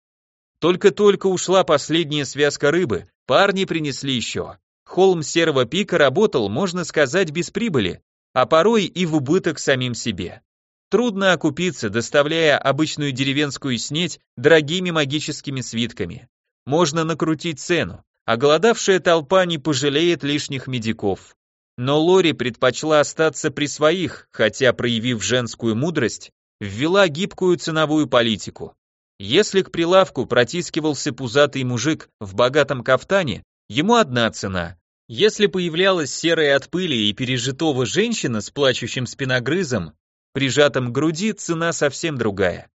S1: Только-только ушла последняя связка рыбы, парни принесли еще. Холм серого пика работал, можно сказать, без прибыли, а порой и в убыток самим себе. Трудно окупиться, доставляя обычную деревенскую снеть дорогими магическими свитками. Можно накрутить цену, а голодавшая толпа не пожалеет лишних медиков. Но Лори предпочла остаться при своих, хотя, проявив женскую мудрость, ввела гибкую ценовую политику. Если к прилавку протискивался пузатый мужик в богатом кафтане, ему одна цена. Если появлялась серая от пыли и пережитого женщина с плачущим спиногрызом, прижатом к груди цена совсем другая.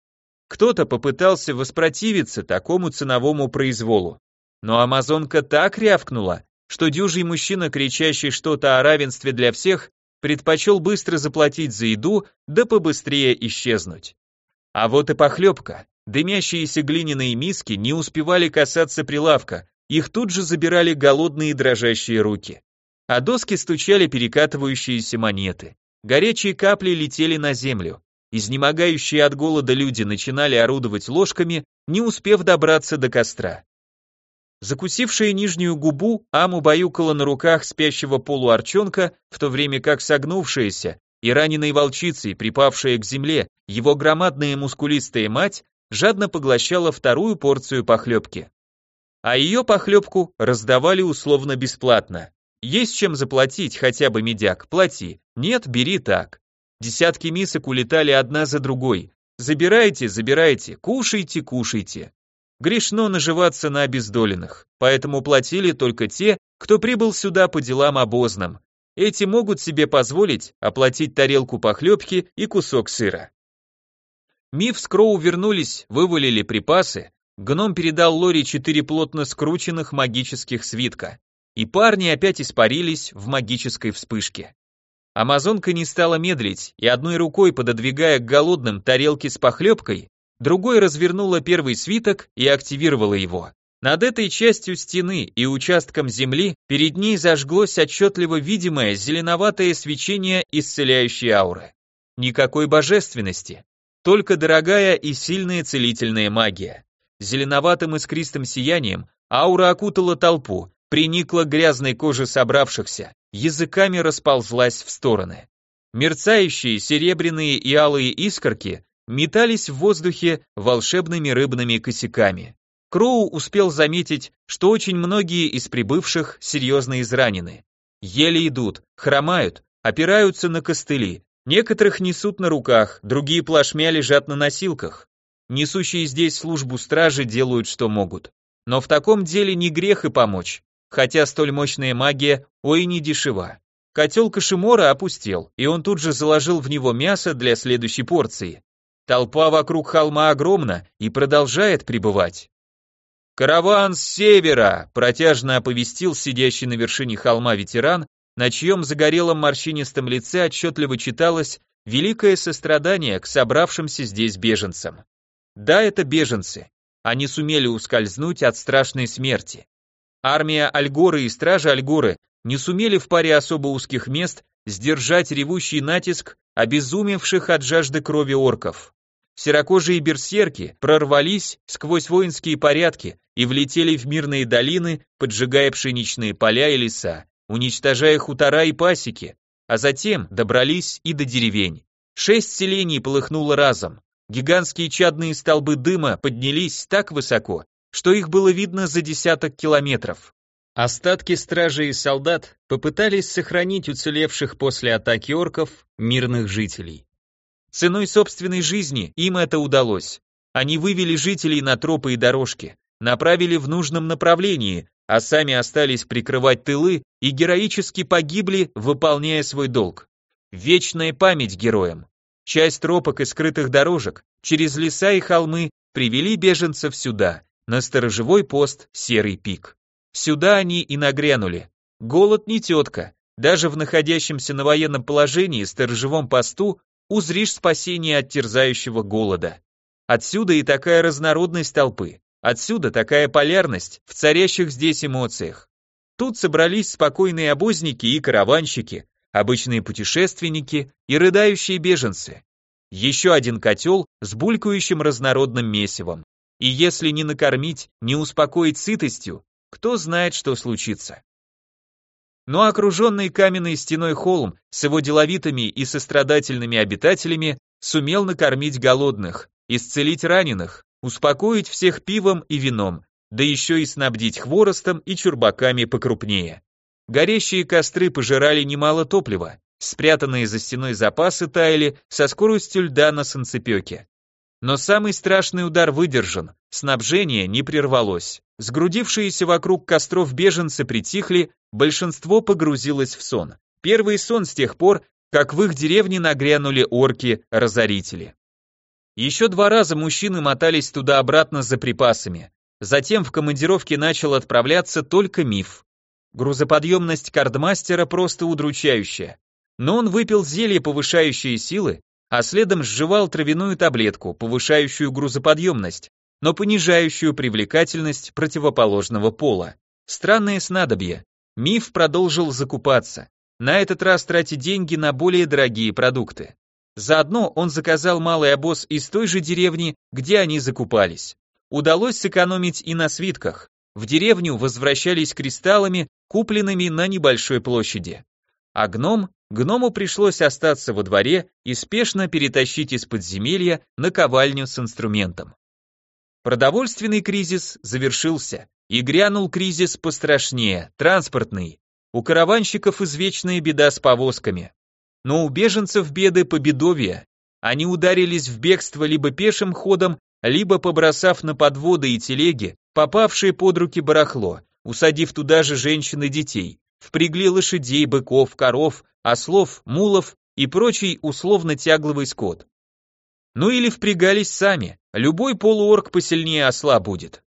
S1: Кто-то попытался воспротивиться такому ценовому произволу, но амазонка так рявкнула, что дюжий мужчина, кричащий что-то о равенстве для всех, предпочел быстро заплатить за еду, да побыстрее исчезнуть. А вот и похлебка. Дымящиеся глиняные миски не успевали касаться прилавка, их тут же забирали голодные дрожащие руки. А доски стучали перекатывающиеся монеты. Горячие капли летели на землю. Изнемогающие от голода люди начинали орудовать ложками, не успев добраться до костра. Закусившая нижнюю губу, Аму баюкала на руках спящего полуарчонка, в то время как согнувшаяся и раненой волчицей, припавшая к земле, его громадная мускулистая мать, жадно поглощала вторую порцию похлебки. А ее похлебку раздавали условно бесплатно. Есть чем заплатить, хотя бы медяк, плати. Нет, бери так. Десятки мисок улетали одна за другой. Забирайте, забирайте, кушайте, кушайте. Грешно наживаться на обездоленных, поэтому платили только те, кто прибыл сюда по делам обозным. эти могут себе позволить оплатить тарелку похлебки и кусок сыра. Миф с Кроу вернулись, вывалили припасы, гном передал Лори четыре плотно скрученных магических свитка, и парни опять испарились в магической вспышке. Амазонка не стала медлить и одной рукой пододвигая к голодным тарелки с похлебкой, другой развернула первый свиток и активировала его. Над этой частью стены и участком земли перед ней зажглось отчетливо видимое зеленоватое свечение исцеляющей ауры. Никакой божественности, только дорогая и сильная целительная магия. Зеленоватым искристым сиянием аура окутала толпу, приникла к грязной коже собравшихся, языками расползлась в стороны. Мерцающие серебряные и алые искорки метались в воздухе волшебными рыбными косяками. Кроу успел заметить, что очень многие из прибывших серьезно изранены. Еле идут, хромают, опираются на костыли, некоторых несут на руках, другие плашмя лежат на носилках. Несущие здесь службу стражи делают, что могут. Но в таком деле не грех и помочь, хотя столь мощная магия, ой, не дешева. Котел Кашимора опустел, и он тут же заложил в него мясо для следующей порции. Толпа вокруг холма огромна и продолжает пребывать. «Караван с севера!» – протяжно оповестил сидящий на вершине холма ветеран, на чьем загорелом морщинистом лице отчетливо читалось великое сострадание к собравшимся здесь беженцам. Да, это беженцы. Они сумели ускользнуть от страшной смерти. Армия Альгоры и стражи Альгоры не сумели в паре особо узких мест сдержать ревущий натиск обезумевших от жажды крови орков. Серокожие берсерки прорвались сквозь воинские порядки и влетели в мирные долины, поджигая пшеничные поля и леса, уничтожая хутора и пасеки, а затем добрались и до деревень. Шесть селений полыхнуло разом. Гигантские чадные столбы дыма поднялись так высоко, что их было видно за десяток километров. Остатки стражей и солдат попытались сохранить уцелевших после атаки орков мирных жителей. Ценой собственной жизни им это удалось. Они вывели жителей на тропы и дорожки, направили в нужном направлении, а сами остались прикрывать тылы и героически погибли, выполняя свой долг. Вечная память героям. Часть тропок и скрытых дорожек через леса и холмы привели беженцев сюда, на сторожевой пост Серый пик. Сюда они и нагрянули. Голод не тетка, даже в находящемся на военном положении сторожевом посту узришь спасение от терзающего голода. Отсюда и такая разнородность толпы, отсюда такая полярность в царящих здесь эмоциях. Тут собрались спокойные обозники и караванщики, обычные путешественники и рыдающие беженцы. Еще один котел с булькающим разнородным месивом. И если не накормить, не успокоить сытостью, кто знает, что случится но окруженный каменной стеной холм с его деловитыми и сострадательными обитателями сумел накормить голодных, исцелить раненых, успокоить всех пивом и вином, да еще и снабдить хворостом и чурбаками покрупнее. Горящие костры пожирали немало топлива, спрятанные за стеной запасы таяли со скоростью льда на санцепёке. Но самый страшный удар выдержан, снабжение не прервалось. Сгрудившиеся вокруг костров беженцы притихли, большинство погрузилось в сон. Первый сон с тех пор, как в их деревне нагрянули орки-разорители. Еще два раза мужчины мотались туда-обратно за припасами. Затем в командировке начал отправляться только миф. Грузоподъемность кардмастера просто удручающая. Но он выпил зелье, повышающее силы, а следом сживал травяную таблетку, повышающую грузоподъемность, но понижающую привлекательность противоположного пола. Странное снадобье. Миф продолжил закупаться. На этот раз тратить деньги на более дорогие продукты. Заодно он заказал малый обоз из той же деревни, где они закупались. Удалось сэкономить и на свитках. В деревню возвращались кристаллами, купленными на небольшой площади. А гном Гному пришлось остаться во дворе и спешно перетащить из подземелья наковальню с инструментом. Продовольственный кризис завершился, и грянул кризис пострашнее, транспортный. У караванщиков извечная беда с повозками. Но у беженцев беды победовья. Они ударились в бегство либо пешим ходом, либо побросав на подводы и телеги, попавшие под руки барахло, усадив туда же женщин и детей, впрягли лошадей, быков, коров, ослов, мулов и прочий условно-тягловый скот. Ну или впрягались сами, любой полуорг посильнее осла будет.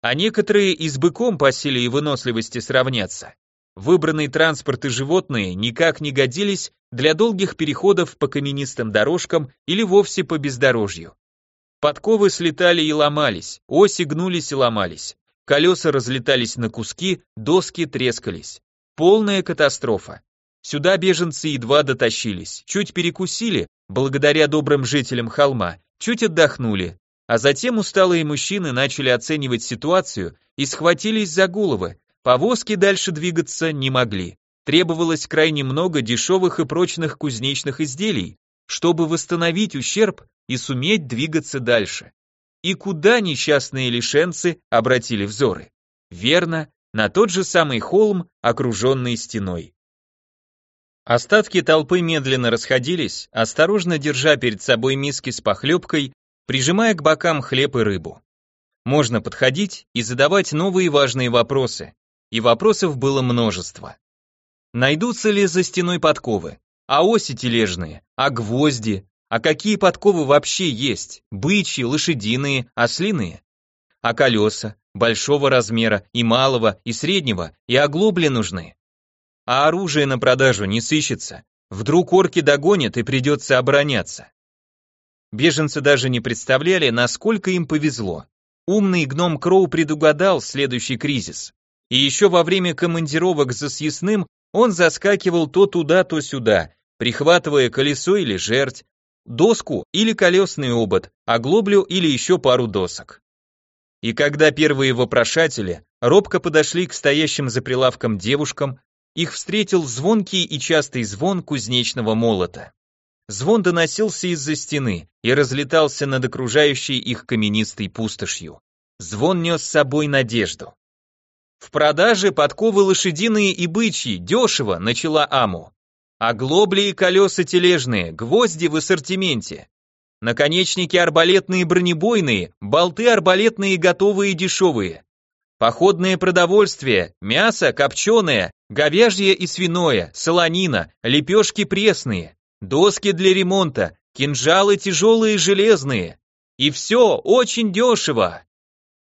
S1: А некоторые и с быком по силе и выносливости сравнятся. Выбранные транспорт и животные никак не годились для долгих переходов по каменистым дорожкам или вовсе по бездорожью. Подковы слетали и ломались, оси гнулись и ломались, колеса разлетались на куски, доски трескались. Полная катастрофа. Сюда беженцы едва дотащились, чуть перекусили, благодаря добрым жителям холма, чуть отдохнули, а затем усталые мужчины начали оценивать ситуацию и схватились за головы, повозки дальше двигаться не могли. Требовалось крайне много дешевых и прочных кузнечных изделий, чтобы восстановить ущерб и суметь двигаться дальше. И куда несчастные лишенцы обратили взоры? Верно, на тот же самый холм, окруженный стеной. Остатки толпы медленно расходились, осторожно держа перед собой миски с похлебкой, прижимая к бокам хлеб и рыбу. Можно подходить и задавать новые важные вопросы, и вопросов было множество. Найдутся ли за стеной подковы? А оси тележные? А гвозди? А какие подковы вообще есть? Бычьи, лошадиные, ослиные? А колеса? Большого размера, и малого, и среднего, и оглобли нужны? А оружие на продажу не сыщется. Вдруг орки догонят и придется обороняться. Беженцы даже не представляли, насколько им повезло. Умный гном Кроу предугадал следующий кризис. И еще во время командировок за съестным он заскакивал то туда, то сюда, прихватывая колесо или жерть, доску или колесный обод, оглоблю или еще пару досок. И когда первые вопрошатели робко подошли к стоящим за прилавком девушкам, их встретил звонкий и частый звон кузнечного молота. Звон доносился из-за стены и разлетался над окружающей их каменистой пустошью. Звон нес с собой надежду. В продаже подковы лошадиные и бычьи, дешево, начала Аму. Оглобли и колеса тележные, гвозди в ассортименте. Наконечники арбалетные бронебойные, болты арбалетные готовые дешевые. Походное продовольствие, мясо копченое, говяжье и свиное, солонина, лепешки пресные, доски для ремонта, кинжалы тяжелые и железные. И все очень дешево.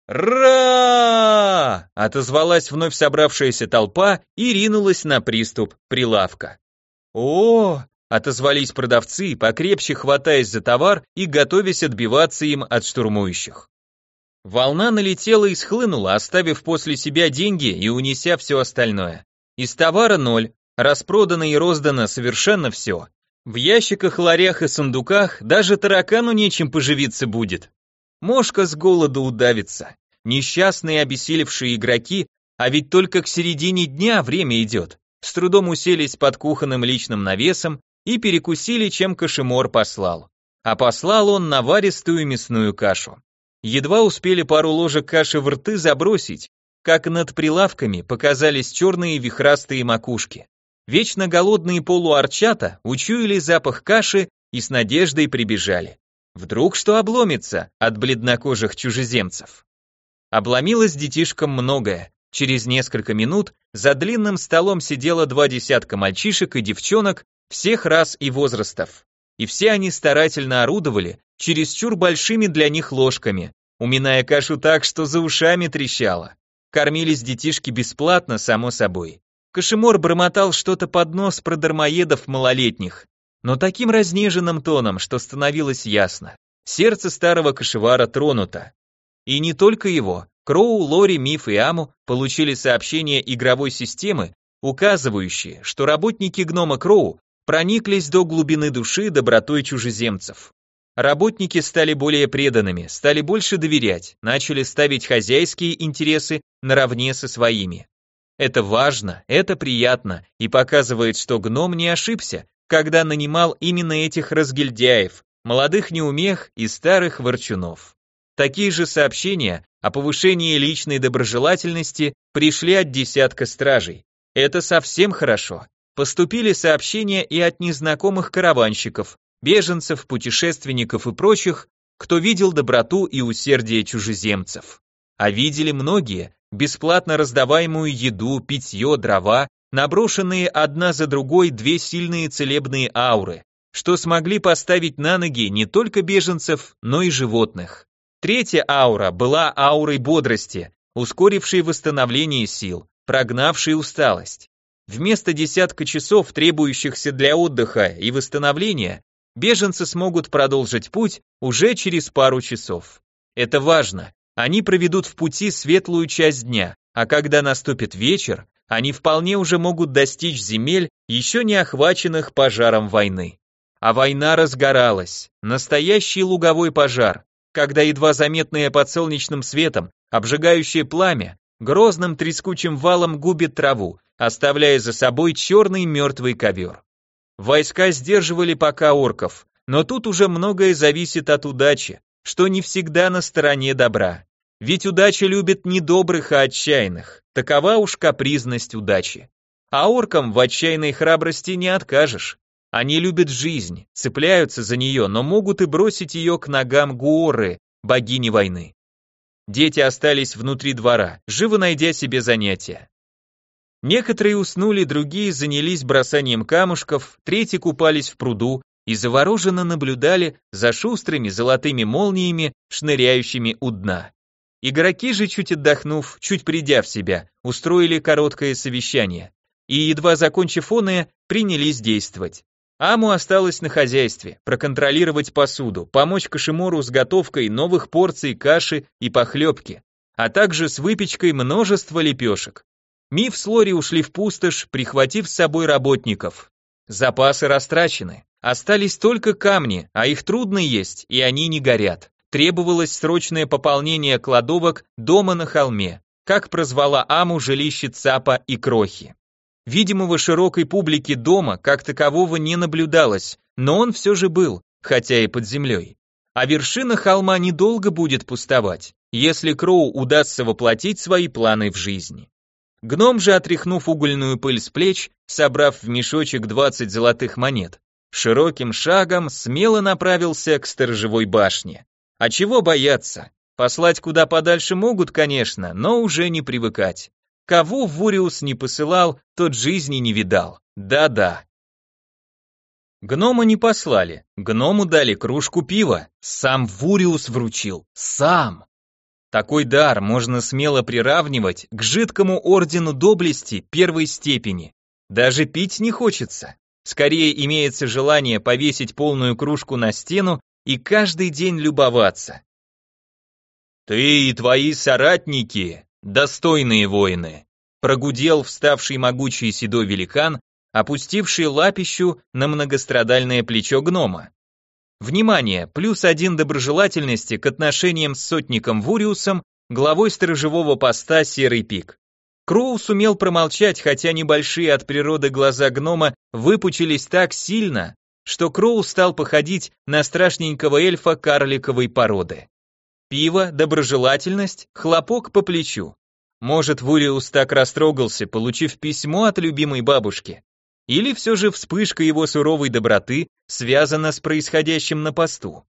S1: «Ра!» — отозвалась вновь собравшаяся толпа и ринулась на приступ прилавка. «О!» — отозвались продавцы, покрепче хватаясь за товар и готовясь отбиваться им от штурмующих. Волна налетела и схлынула, оставив после себя деньги и унеся все остальное. Из товара ноль, распродано и роздано совершенно все. В ящиках, ларях и сундуках даже таракану нечем поживиться будет. Мошка с голоду удавится. Несчастные обессилевшие игроки, а ведь только к середине дня время идет, с трудом уселись под кухонным личным навесом и перекусили, чем кошемор послал. А послал он наваристую мясную кашу. Едва успели пару ложек каши в рты забросить, как над прилавками показались черные вихрастые макушки. Вечно голодные полуарчата учуяли запах каши и с надеждой прибежали. Вдруг что обломится от бледнокожих чужеземцев. Обломилось детишкам многое. Через несколько минут за длинным столом сидело два десятка мальчишек и девчонок всех рас и возрастов. И все они старательно орудовали чересчур большими для них ложками, уминая кашу так, что за ушами трещало. Кормились детишки бесплатно, само собой. Кашемор бормотал что-то под нос про дармоедов малолетних, но таким разнеженным тоном, что становилось ясно. Сердце старого кошевара тронуто. И не только его. Кроу, Лори, Миф и Аму получили сообщение игровой системы, указывающие, что работники гнома Кроу прониклись до глубины души добротой чужеземцев. Работники стали более преданными, стали больше доверять, начали ставить хозяйские интересы наравне со своими. Это важно, это приятно и показывает, что гном не ошибся, когда нанимал именно этих разгильдяев, молодых неумех и старых ворчунов. Такие же сообщения о повышении личной доброжелательности пришли от десятка стражей. Это совсем хорошо. Поступили сообщения и от незнакомых караванщиков, беженцев, путешественников и прочих, кто видел доброту и усердие чужеземцев. А видели многие бесплатно раздаваемую еду, питье, дрова наброшенные одна за другой две сильные целебные ауры, что смогли поставить на ноги не только беженцев, но и животных. Третья аура была аурой бодрости, ускорившей восстановление сил, прогнавшей усталость. Вместо десятка часов, требующихся для отдыха и восстановления, беженцы смогут продолжить путь уже через пару часов. Это важно, они проведут в пути светлую часть дня, а когда наступит вечер, они вполне уже могут достичь земель, еще не охваченных пожаром войны. А война разгоралась, настоящий луговой пожар, когда едва заметное под солнечным светом обжигающее пламя грозным трескучим валом губит траву, оставляя за собой черный мертвый ковер. Войска сдерживали пока орков, но тут уже многое зависит от удачи, что не всегда на стороне добра. Ведь удача любит не добрых, а отчаянных. Такова уж капризность удачи. А оркам в отчаянной храбрости не откажешь. Они любят жизнь, цепляются за нее, но могут и бросить ее к ногам Гуоры, богини войны. Дети остались внутри двора, живо найдя себе занятия. Некоторые уснули, другие занялись бросанием камушков, третьи купались в пруду и завороженно наблюдали за шустрыми золотыми молниями, шныряющими у дна. Игроки же, чуть отдохнув, чуть придя в себя, устроили короткое совещание и, едва закончив оное, принялись действовать. Аму осталось на хозяйстве, проконтролировать посуду, помочь Кашимору с готовкой новых порций каши и похлебки, а также с выпечкой множества лепешек. Миф с Лори ушли в пустошь, прихватив с собой работников. Запасы растрачены, остались только камни, а их трудно есть, и они не горят. Требовалось срочное пополнение кладовок дома на холме, как прозвала Аму жилище Цапа и Крохи. Видимого широкой публики дома как такового не наблюдалось, но он все же был, хотя и под землей. А вершина холма недолго будет пустовать, если Кроу удастся воплотить свои планы в жизни. Гном же, отряхнув угольную пыль с плеч, собрав в мешочек 20 золотых монет, широким шагом смело направился к сторожевой башне. А чего бояться? Послать куда подальше могут, конечно, но уже не привыкать. Кого Вуриус не посылал, тот жизни не видал. Да-да. Гнома не послали, гному дали кружку пива, сам Вуриус вручил, сам. Такой дар можно смело приравнивать к жидкому ордену доблести первой степени. Даже пить не хочется. Скорее имеется желание повесить полную кружку на стену и каждый день любоваться. Ты и твои соратники достойные воины, прогудел вставший могучий седой великан, опустивший лапищу на многострадальное плечо гнома. Внимание, плюс один доброжелательности к отношениям с сотником Вуриусом, главой сторожевого поста Серый Пик. Кроу сумел промолчать, хотя небольшие от природы глаза гнома выпучились так сильно, что Кроу стал походить на страшненького эльфа карликовой породы. Пиво, доброжелательность, хлопок по плечу. Может, Вуриус так растрогался, получив письмо от любимой бабушки? Или все же вспышка его суровой доброты связана с происходящим на посту?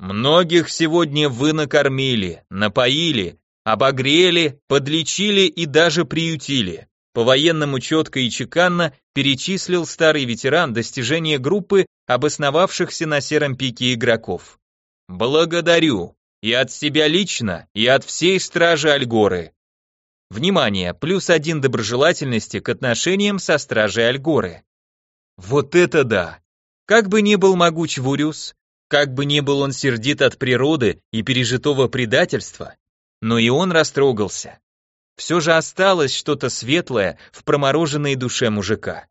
S1: Многих сегодня вы накормили, напоили, обогрели, подлечили и даже приютили. По-военному четко и чеканно перечислил старый ветеран достижения группы обосновавшихся на сером пике игроков. Благодарю. И от себя лично, и от всей стражи Альгоры. Внимание, плюс один доброжелательности к отношениям со стражей Альгоры. Вот это да! Как бы ни был могуч Вуриус, как бы ни был он сердит от природы и пережитого предательства, но и он растрогался. Все же осталось что-то светлое в промороженной душе мужика.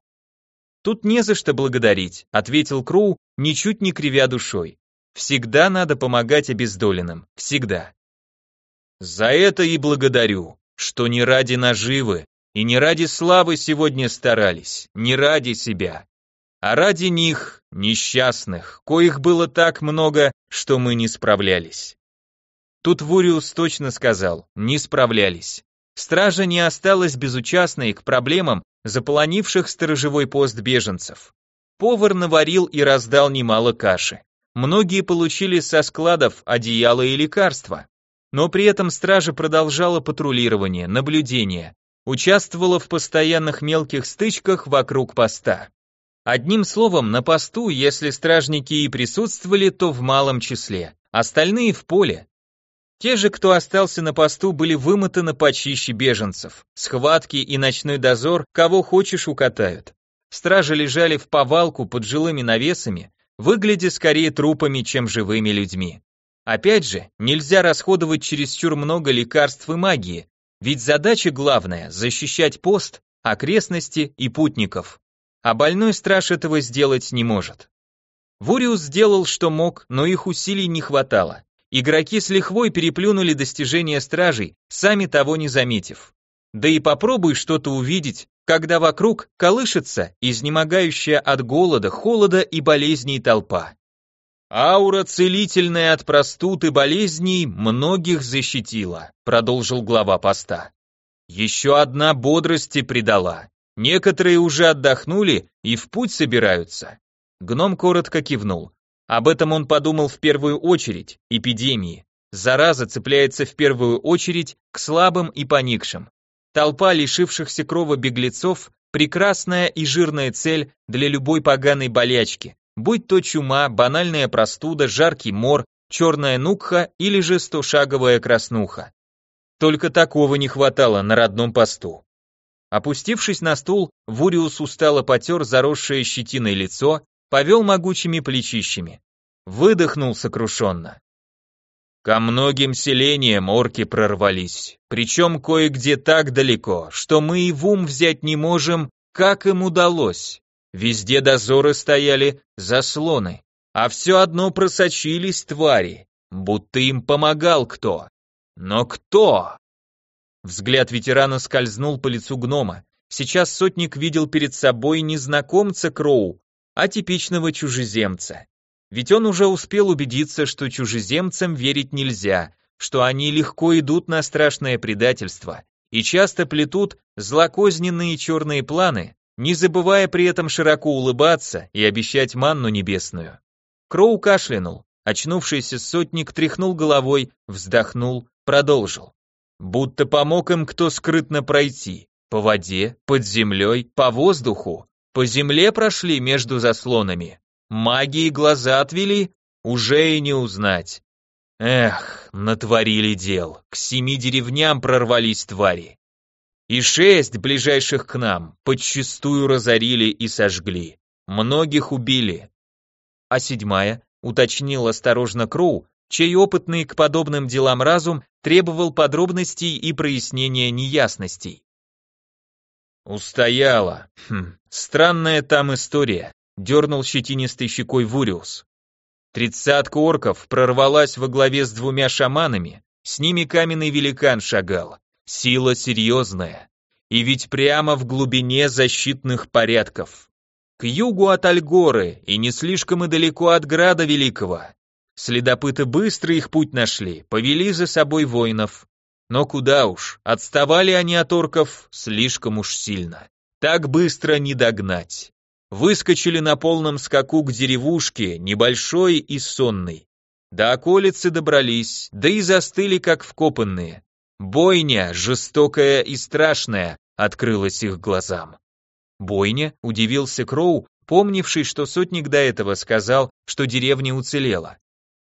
S1: Тут не за что благодарить, ответил Кроу, ничуть не кривя душой. Всегда надо помогать обездоленным, всегда. За это и благодарю, что не ради наживы и не ради славы сегодня старались, не ради себя, а ради них, несчастных, коих было так много, что мы не справлялись. Тут Вуриус точно сказал, не справлялись. Стража не осталась безучастной к проблемам, заполонивших сторожевой пост беженцев. Повар наварил и раздал немало каши. Многие получили со складов одеяла и лекарства. Но при этом стража продолжала патрулирование, наблюдение. участвовала в постоянных мелких стычках вокруг поста. Одним словом, на посту, если стражники и присутствовали, то в малом числе, остальные в поле. Те же, кто остался на посту, были вымотаны почище беженцев. Схватки и ночной дозор, кого хочешь, укатают. Стражи лежали в повалку под жилыми навесами, выглядя скорее трупами, чем живыми людьми. Опять же, нельзя расходовать чересчур много лекарств и магии, ведь задача главная – защищать пост, окрестности и путников. А больной страж этого сделать не может. Вуриус сделал, что мог, но их усилий не хватало. Игроки с лихвой переплюнули достижения стражей, сами того не заметив. Да и попробуй что-то увидеть, когда вокруг колышется изнемогающая от голода, холода и болезней толпа. Аура целительная от простуд и болезней многих защитила, продолжил глава поста. Еще одна бодрости придала. Некоторые уже отдохнули и в путь собираются. Гном коротко кивнул. Об этом он подумал в первую очередь, эпидемии. Зараза цепляется в первую очередь к слабым и поникшим. Толпа лишившихся крова беглецов – прекрасная и жирная цель для любой поганой болячки, будь то чума, банальная простуда, жаркий мор, черная нукха или же стошаговая краснуха. Только такого не хватало на родном посту. Опустившись на стул, Вуриус устало потер заросшее щетиной лицо, повел могучими плечищами. Выдохнул сокрушенно. Ко многим селениям орки прорвались, причем кое-где так далеко, что мы и в ум взять не можем, как им удалось. Везде дозоры стояли, заслоны, а все одно просочились твари, будто им помогал кто. Но кто? Взгляд ветерана скользнул по лицу гнома. Сейчас сотник видел перед собой не знакомца Кроу, а типичного чужеземца. Ведь он уже успел убедиться, что чужеземцам верить нельзя, что они легко идут на страшное предательство и часто плетут злокозненные черные планы, не забывая при этом широко улыбаться и обещать манну небесную. Кроу кашлянул, очнувшийся сотник тряхнул головой, вздохнул, продолжил. Будто помог им кто скрытно пройти, по воде, под землей, по воздуху, по земле прошли между заслонами, Магии глаза отвели, уже и не узнать. Эх, натворили дел, к семи деревням прорвались твари. И шесть ближайших к нам подчистую разорили и сожгли. Многих убили. А седьмая, уточнил осторожно Кроу, чей опытный к подобным делам разум требовал подробностей и прояснения неясностей. Устояла. Хм, странная там история дернул щетинистой щекой Вуриус. Тридцатка орков прорвалась во главе с двумя шаманами, с ними каменный великан шагал. Сила серьезная. И ведь прямо в глубине защитных порядков. К югу от Альгоры и не слишком и далеко от Града Великого. Следопыты быстро их путь нашли, повели за собой воинов. Но куда уж, отставали они от орков слишком уж сильно. Так быстро не догнать выскочили на полном скаку к деревушке, небольшой и сонной. До околицы добрались, да и застыли как вкопанные. Бойня, жестокая и страшная, открылась их глазам. Бойня, удивился Кроу, помнивший, что сотник до этого сказал, что деревня уцелела.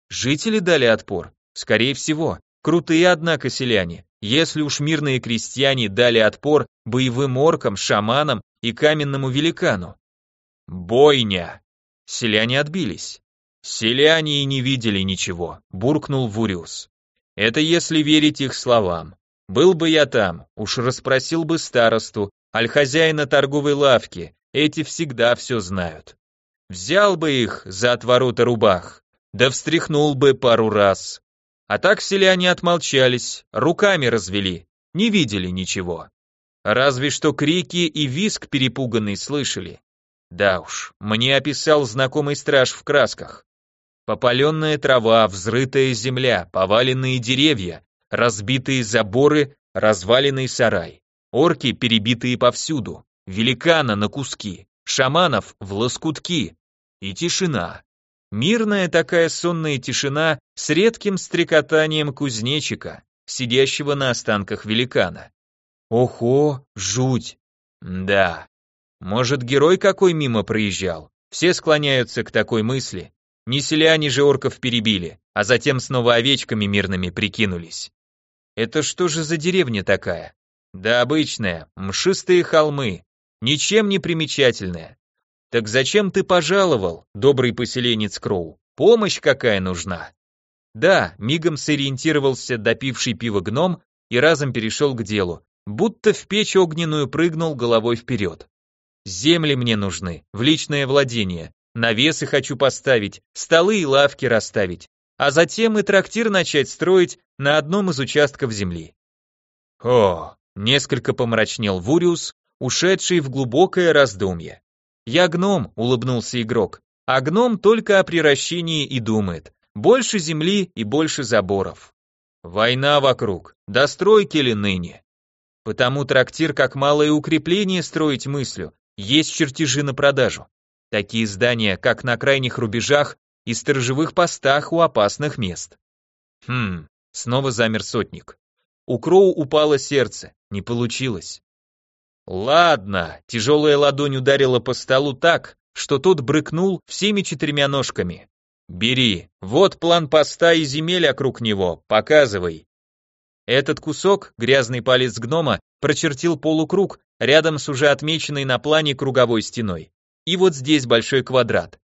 S1: Жители дали отпор? Скорее всего. Крутые, однако, селяне. Если уж мирные крестьяне дали отпор боевым оркам, шаманам и каменному великану. Бойня! Селяне отбились. Селяне и не видели ничего, буркнул Вуриус. Это если верить их словам. Был бы я там, уж расспросил бы старосту, аль хозяина торговой лавки, эти всегда все знают. Взял бы их за отворота рубах, да встряхнул бы пару раз. А так селяне отмолчались, руками развели, не видели ничего. Разве что крики и виск перепуганный слышали. Да уж, мне описал знакомый страж в красках. Попаленная трава, взрытая земля, поваленные деревья, разбитые заборы, разваленный сарай. Орки, перебитые повсюду, великана на куски, шаманов в лоскутки. И тишина. Мирная такая сонная тишина с редким стрекотанием кузнечика, сидящего на останках великана. Охо, жуть. Да. Может, герой какой мимо проезжал? Все склоняются к такой мысли. Не селяне же орков перебили, а затем снова овечками мирными прикинулись. Это что же за деревня такая? Да обычная, мшистые холмы, ничем не примечательная. Так зачем ты пожаловал, добрый поселенец Кроу? Помощь какая нужна? Да, мигом сориентировался допивший пиво гном и разом перешел к делу, будто в печь огненную прыгнул головой вперед. Земли мне нужны, в личное владение, навесы хочу поставить, столы и лавки расставить, а затем и трактир начать строить на одном из участков земли. О, несколько помрачнел Вуриус, ушедший в глубокое раздумье. Я гном, улыбнулся игрок, а гном только о приращении и думает, больше земли и больше заборов. Война вокруг, достройки ли ныне? Потому трактир как малое укрепление строить мыслю, есть чертежи на продажу. Такие здания, как на крайних рубежах и сторожевых постах у опасных мест. Хм, снова замер сотник. У Кроу упало сердце, не получилось. Ладно, тяжелая ладонь ударила по столу так, что тот брыкнул всеми четырьмя ножками. Бери, вот план поста и земель округ него, показывай. Этот кусок, грязный палец гнома, прочертил полукруг рядом с уже отмеченной на плане круговой стеной. И вот здесь большой квадрат.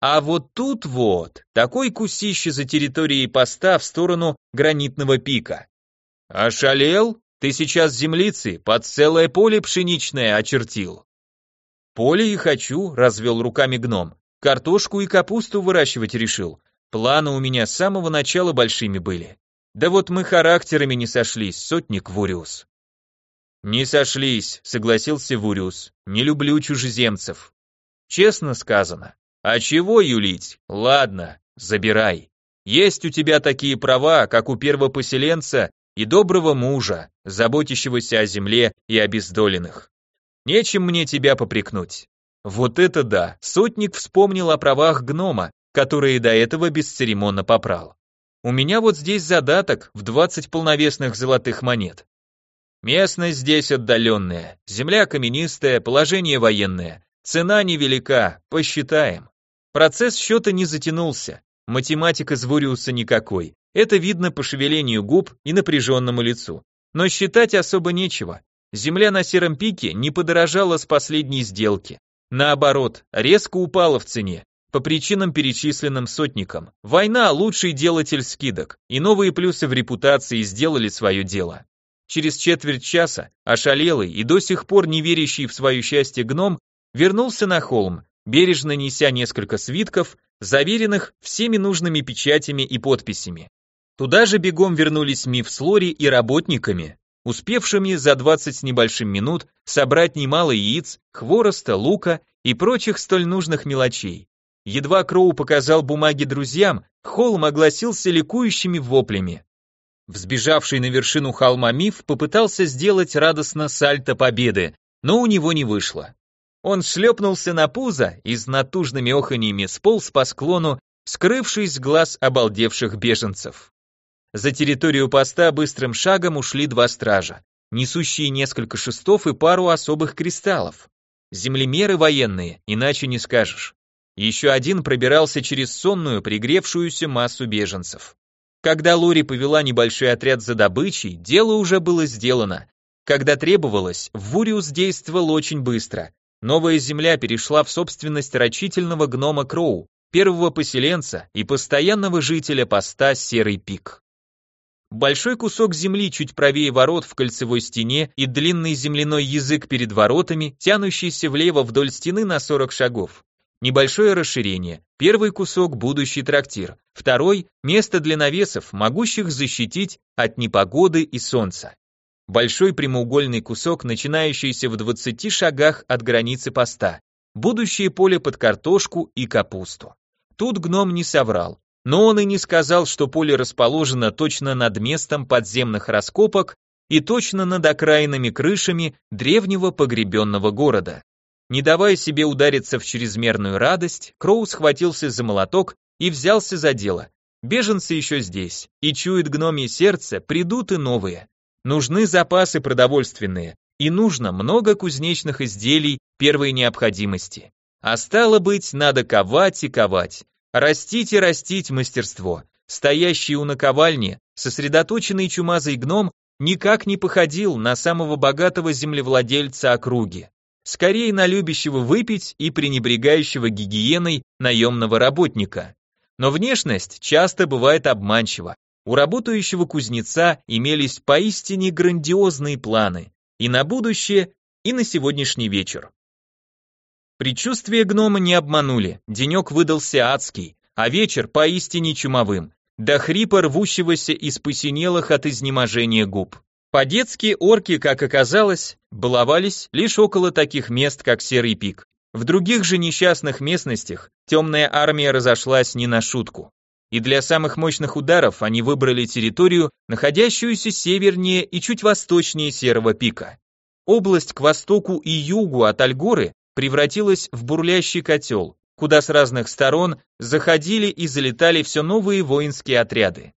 S1: А вот тут вот, такой кусище за территорией поста в сторону гранитного пика. Ошалел? Ты сейчас землицы под целое поле пшеничное очертил. Поле и хочу, развел руками гном. Картошку и капусту выращивать решил. Планы у меня с самого начала большими были. Да вот мы характерами не сошлись, сотник Вуриус. Не сошлись, согласился Вуриус. Не люблю чужеземцев. Честно сказано. А чего юлить? Ладно, забирай. Есть у тебя такие права, как у первопоселенца и доброго мужа, заботящегося о земле и обездоленных. Нечем мне тебя попрекнуть. Вот это да, сотник вспомнил о правах гнома, которые до этого бесцеремонно попрал. У меня вот здесь задаток в 20 полновесных золотых монет. Местность здесь отдаленная, земля каменистая, положение военное. Цена невелика, посчитаем. Процесс счета не затянулся. Математика Звуриуса никакой. Это видно по шевелению губ и напряженному лицу. Но считать особо нечего. Земля на сером пике не подорожала с последней сделки. Наоборот, резко упала в цене по причинам, перечисленным сотникам. Война – лучший делатель скидок, и новые плюсы в репутации сделали свое дело. Через четверть часа ошалелый и до сих пор не верящий в свое счастье гном вернулся на холм, бережно неся несколько свитков, заверенных всеми нужными печатями и подписями. Туда же бегом вернулись Миф с Лори и работниками, успевшими за 20 с небольшим минут собрать немало яиц, хвороста, лука и прочих столь нужных мелочей. Едва Кроу показал бумаги друзьям, холм огласился ликующими воплями. Взбежавший на вершину холма Миф попытался сделать радостно сальто победы, но у него не вышло. Он шлепнулся на пузо и с натужными оханьями сполз по склону, скрывшись с глаз обалдевших беженцев. За территорию поста быстрым шагом ушли два стража, несущие несколько шестов и пару особых кристаллов. Землемеры военные, иначе не скажешь. Еще один пробирался через сонную, пригревшуюся массу беженцев. Когда Лори повела небольшой отряд за добычей, дело уже было сделано. Когда требовалось, Вуриус действовал очень быстро. Новая земля перешла в собственность рачительного гнома Кроу, первого поселенца и постоянного жителя поста Серый Пик. Большой кусок земли чуть правее ворот в кольцевой стене и длинный земляной язык перед воротами, тянущийся влево вдоль стены на 40 шагов. Небольшое расширение. Первый кусок – будущий трактир. Второй – место для навесов, могущих защитить от непогоды и солнца. Большой прямоугольный кусок, начинающийся в 20 шагах от границы поста. Будущее поле под картошку и капусту. Тут гном не соврал. Но он и не сказал, что поле расположено точно над местом подземных раскопок и точно над окраинными крышами древнего погребенного города. Не давая себе удариться в чрезмерную радость, Кроу схватился за молоток и взялся за дело. Беженцы еще здесь, и чует гномье сердце, придут и новые. Нужны запасы продовольственные, и нужно много кузнечных изделий первой необходимости. А стало быть, надо ковать и ковать, растить и растить мастерство. Стоящий у наковальни, сосредоточенный чумазый гном никак не походил на самого богатого землевладельца округи. Скорее на любящего выпить и пренебрегающего гигиеной наемного работника. Но внешность часто бывает обманчива. У работающего кузнеца имелись поистине грандиозные планы и на будущее, и на сегодняшний вечер. Предчувствия гнома не обманули, денек выдался адский, а вечер поистине чумовым, до хрипа рвущегося из посинелых от изнеможения губ. По-детски орки, как оказалось, баловались лишь около таких мест, как Серый пик. В других же несчастных местностях темная армия разошлась не на шутку. И для самых мощных ударов они выбрали территорию, находящуюся севернее и чуть восточнее Серого пика. Область к востоку и югу от Альгоры превратилась в бурлящий котел, куда с разных сторон заходили и залетали все новые воинские отряды.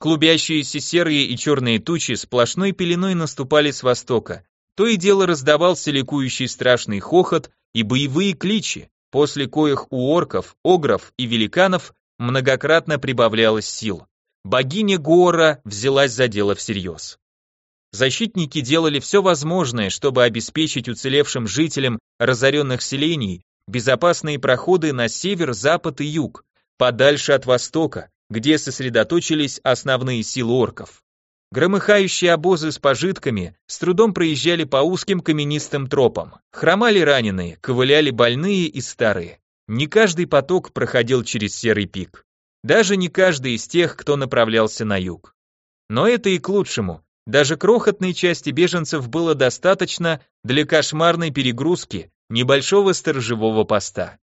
S1: Клубящиеся серые и черные тучи сплошной пеленой наступали с востока, то и дело раздавался ликующий страшный хохот и боевые кличи, после коих у орков, огров и великанов многократно прибавлялось сил. Богиня Гора взялась за дело всерьез. Защитники делали все возможное, чтобы обеспечить уцелевшим жителям разоренных селений безопасные проходы на север, запад и юг, подальше от востока, где сосредоточились основные силы орков. Громыхающие обозы с пожитками с трудом проезжали по узким каменистым тропам. Хромали раненые, ковыляли больные и старые. Не каждый поток проходил через серый пик. Даже не каждый из тех, кто направлялся на юг. Но это и к лучшему. Даже крохотной части беженцев было достаточно для кошмарной перегрузки небольшого сторожевого поста.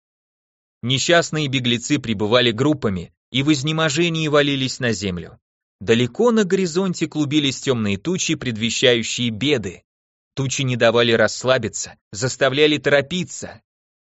S1: Несчастные беглецы прибывали группами и в изнеможении валились на землю. Далеко на горизонте клубились темные тучи, предвещающие беды. Тучи не давали расслабиться, заставляли торопиться.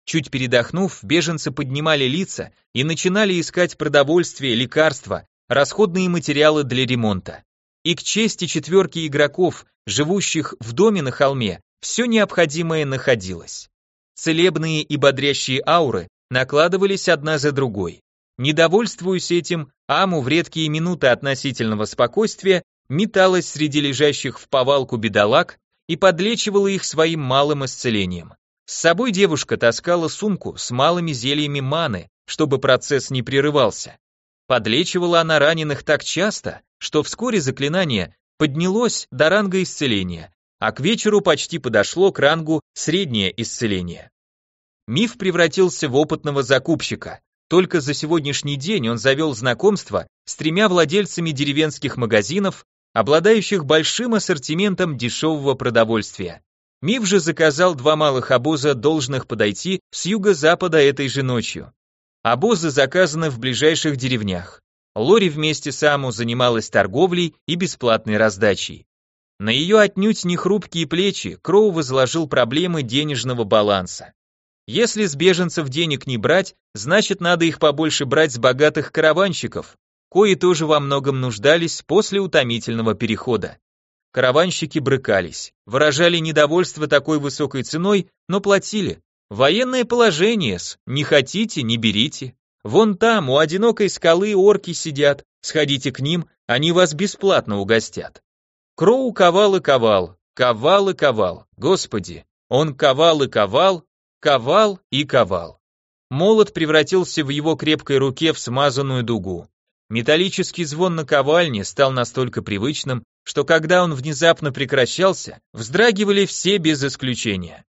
S1: Чуть передохнув, беженцы поднимали лица и начинали искать продовольствие, лекарства, расходные материалы для ремонта. И к чести четверки игроков, живущих в доме на холме, все необходимое находилось. Целебные и бодрящие ауры накладывались одна за другой. Недовольствуясь этим, Аму в редкие минуты относительного спокойствия металась среди лежащих в повалку бедолаг и подлечивала их своим малым исцелением. С собой девушка таскала сумку с малыми зельями маны, чтобы процесс не прерывался. Подлечивала она раненых так часто, что вскоре заклинание поднялось до ранга исцеления, а к вечеру почти подошло к рангу среднее исцеление. Миф превратился в опытного закупщика. Только за сегодняшний день он завел знакомство с тремя владельцами деревенских магазинов, обладающих большим ассортиментом дешевого продовольствия. Миф же заказал два малых обоза, должных подойти с юго-запада этой же ночью. Обозы заказаны в ближайших деревнях. Лори вместе с Аму занималась торговлей и бесплатной раздачей. На ее отнюдь не хрупкие плечи Кроу возложил проблемы денежного баланса. Если с беженцев денег не брать, значит надо их побольше брать с богатых караванщиков, кои тоже во многом нуждались после утомительного перехода. Караванщики брыкались, выражали недовольство такой высокой ценой, но платили. Военное положение с «не хотите, не берите». Вон там, у одинокой скалы орки сидят, сходите к ним, они вас бесплатно угостят. Кроу ковал и ковал, ковал и ковал, господи, он ковал и ковал, ковал и ковал. Молот превратился в его крепкой руке в смазанную дугу. Металлический звон на ковальне стал настолько привычным, что когда он внезапно прекращался, вздрагивали все без исключения.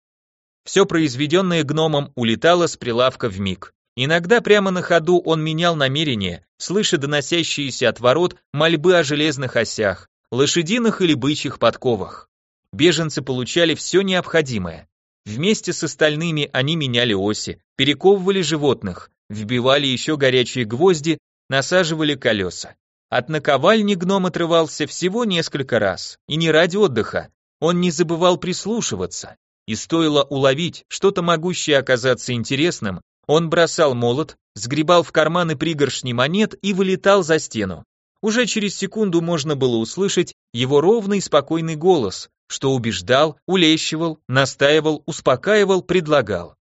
S1: Все произведенное гномом улетало с прилавка в миг. Иногда прямо на ходу он менял намерение, слыша доносящиеся от ворот мольбы о железных осях, лошадиных или бычьих подковах. Беженцы получали все необходимое. Вместе с остальными они меняли оси, перековывали животных, вбивали еще горячие гвозди, насаживали колеса. От наковальни гном отрывался всего несколько раз, и не ради отдыха, он не забывал прислушиваться. И стоило уловить что-то могущее оказаться интересным, он бросал молот, сгребал в карманы пригоршни монет и вылетал за стену. Уже через секунду можно было услышать его ровный спокойный голос, что убеждал, улещивал, настаивал, успокаивал, предлагал.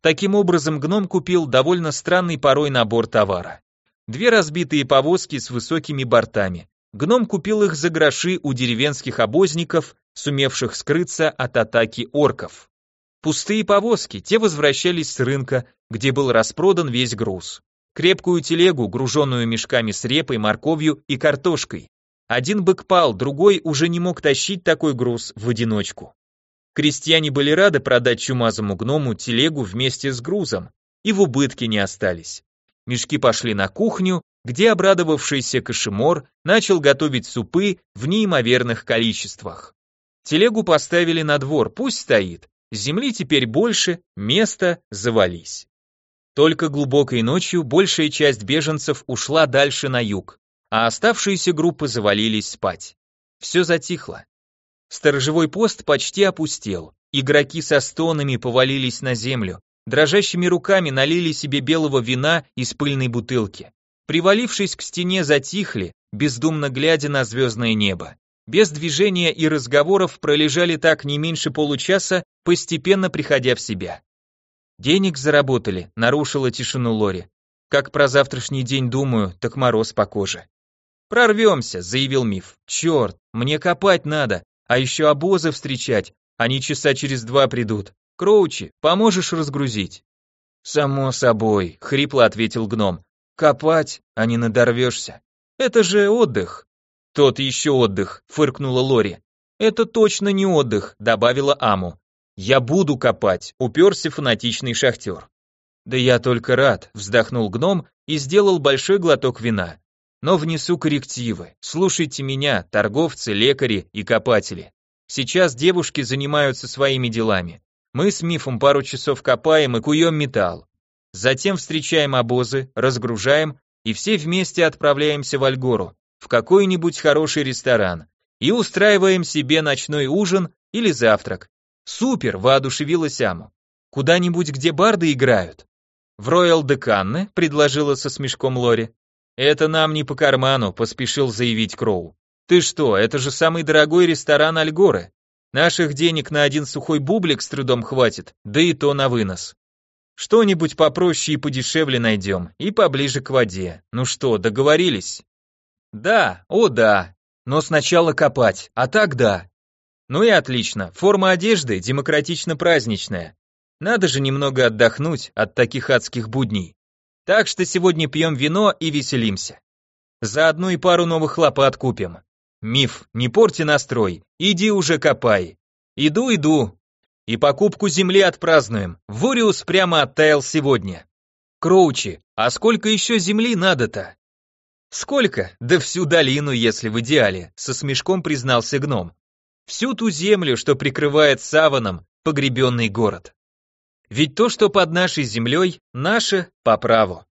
S1: Таким образом, гном купил довольно странный порой набор товара. Две разбитые повозки с высокими бортами. Гном купил их за гроши у деревенских обозников, сумевших скрыться от атаки орков. Пустые повозки, те возвращались с рынка, где был распродан весь груз. Крепкую телегу, груженную мешками с репой, морковью и картошкой. Один бык пал, другой уже не мог тащить такой груз в одиночку. Крестьяне были рады продать чумазому гному телегу вместе с грузом, и в убытке не остались. Мешки пошли на кухню, где обрадовавшийся кашемор начал готовить супы в неимоверных количествах. Телегу поставили на двор, пусть стоит, земли теперь больше, место завались. Только глубокой ночью большая часть беженцев ушла дальше на юг, а оставшиеся группы завалились спать. Все затихло. Сторожевой пост почти опустел. Игроки со стонами повалились на землю, дрожащими руками налили себе белого вина из пыльной бутылки. Привалившись к стене, затихли, бездумно глядя на звездное небо. Без движения и разговоров пролежали так не меньше получаса, постепенно приходя в себя. Денег заработали, нарушила тишину Лори. Как про завтрашний день думаю, так мороз по коже. Прорвемся, заявил Миф. Черт, мне копать надо, а еще обозы встречать, они часа через два придут. Кроучи, поможешь разгрузить? Само собой, хрипло ответил гном. Копать, а не надорвешься. Это же отдых. Тот еще отдых, фыркнула Лори. Это точно не отдых, добавила Аму. Я буду копать, уперся фанатичный шахтер. Да я только рад, вздохнул гном и сделал большой глоток вина. Но внесу коррективы. Слушайте меня, торговцы, лекари и копатели. Сейчас девушки занимаются своими делами. Мы с Мифом пару часов копаем и куем металл. Затем встречаем обозы, разгружаем и все вместе отправляемся в Альгору, в какой-нибудь хороший ресторан, и устраиваем себе ночной ужин или завтрак. Супер, воодушевилась Аму. Куда-нибудь, где барды играют. В Роял Деканне, предложила со смешком Лори. «Это нам не по карману», — поспешил заявить Кроу. «Ты что, это же самый дорогой ресторан Альгоры. Наших денег на один сухой бублик с трудом хватит, да и то на вынос. Что-нибудь попроще и подешевле найдем, и поближе к воде. Ну что, договорились?» «Да, о да, но сначала копать, а так да». «Ну и отлично, форма одежды демократично-праздничная. Надо же немного отдохнуть от таких адских будней. Так что сегодня пьем вино и веселимся. Заодно и пару новых лопат купим. Миф, не порти настрой, иди уже копай. Иду, иду. И покупку земли отпразднуем. Вуриус прямо оттаял сегодня. Кроучи, а сколько еще земли надо-то? Сколько? Да всю долину, если в идеале, со смешком признался гном. Всю ту землю, что прикрывает саваном погребенный город. Ведь то, что под нашей землей, наше по праву.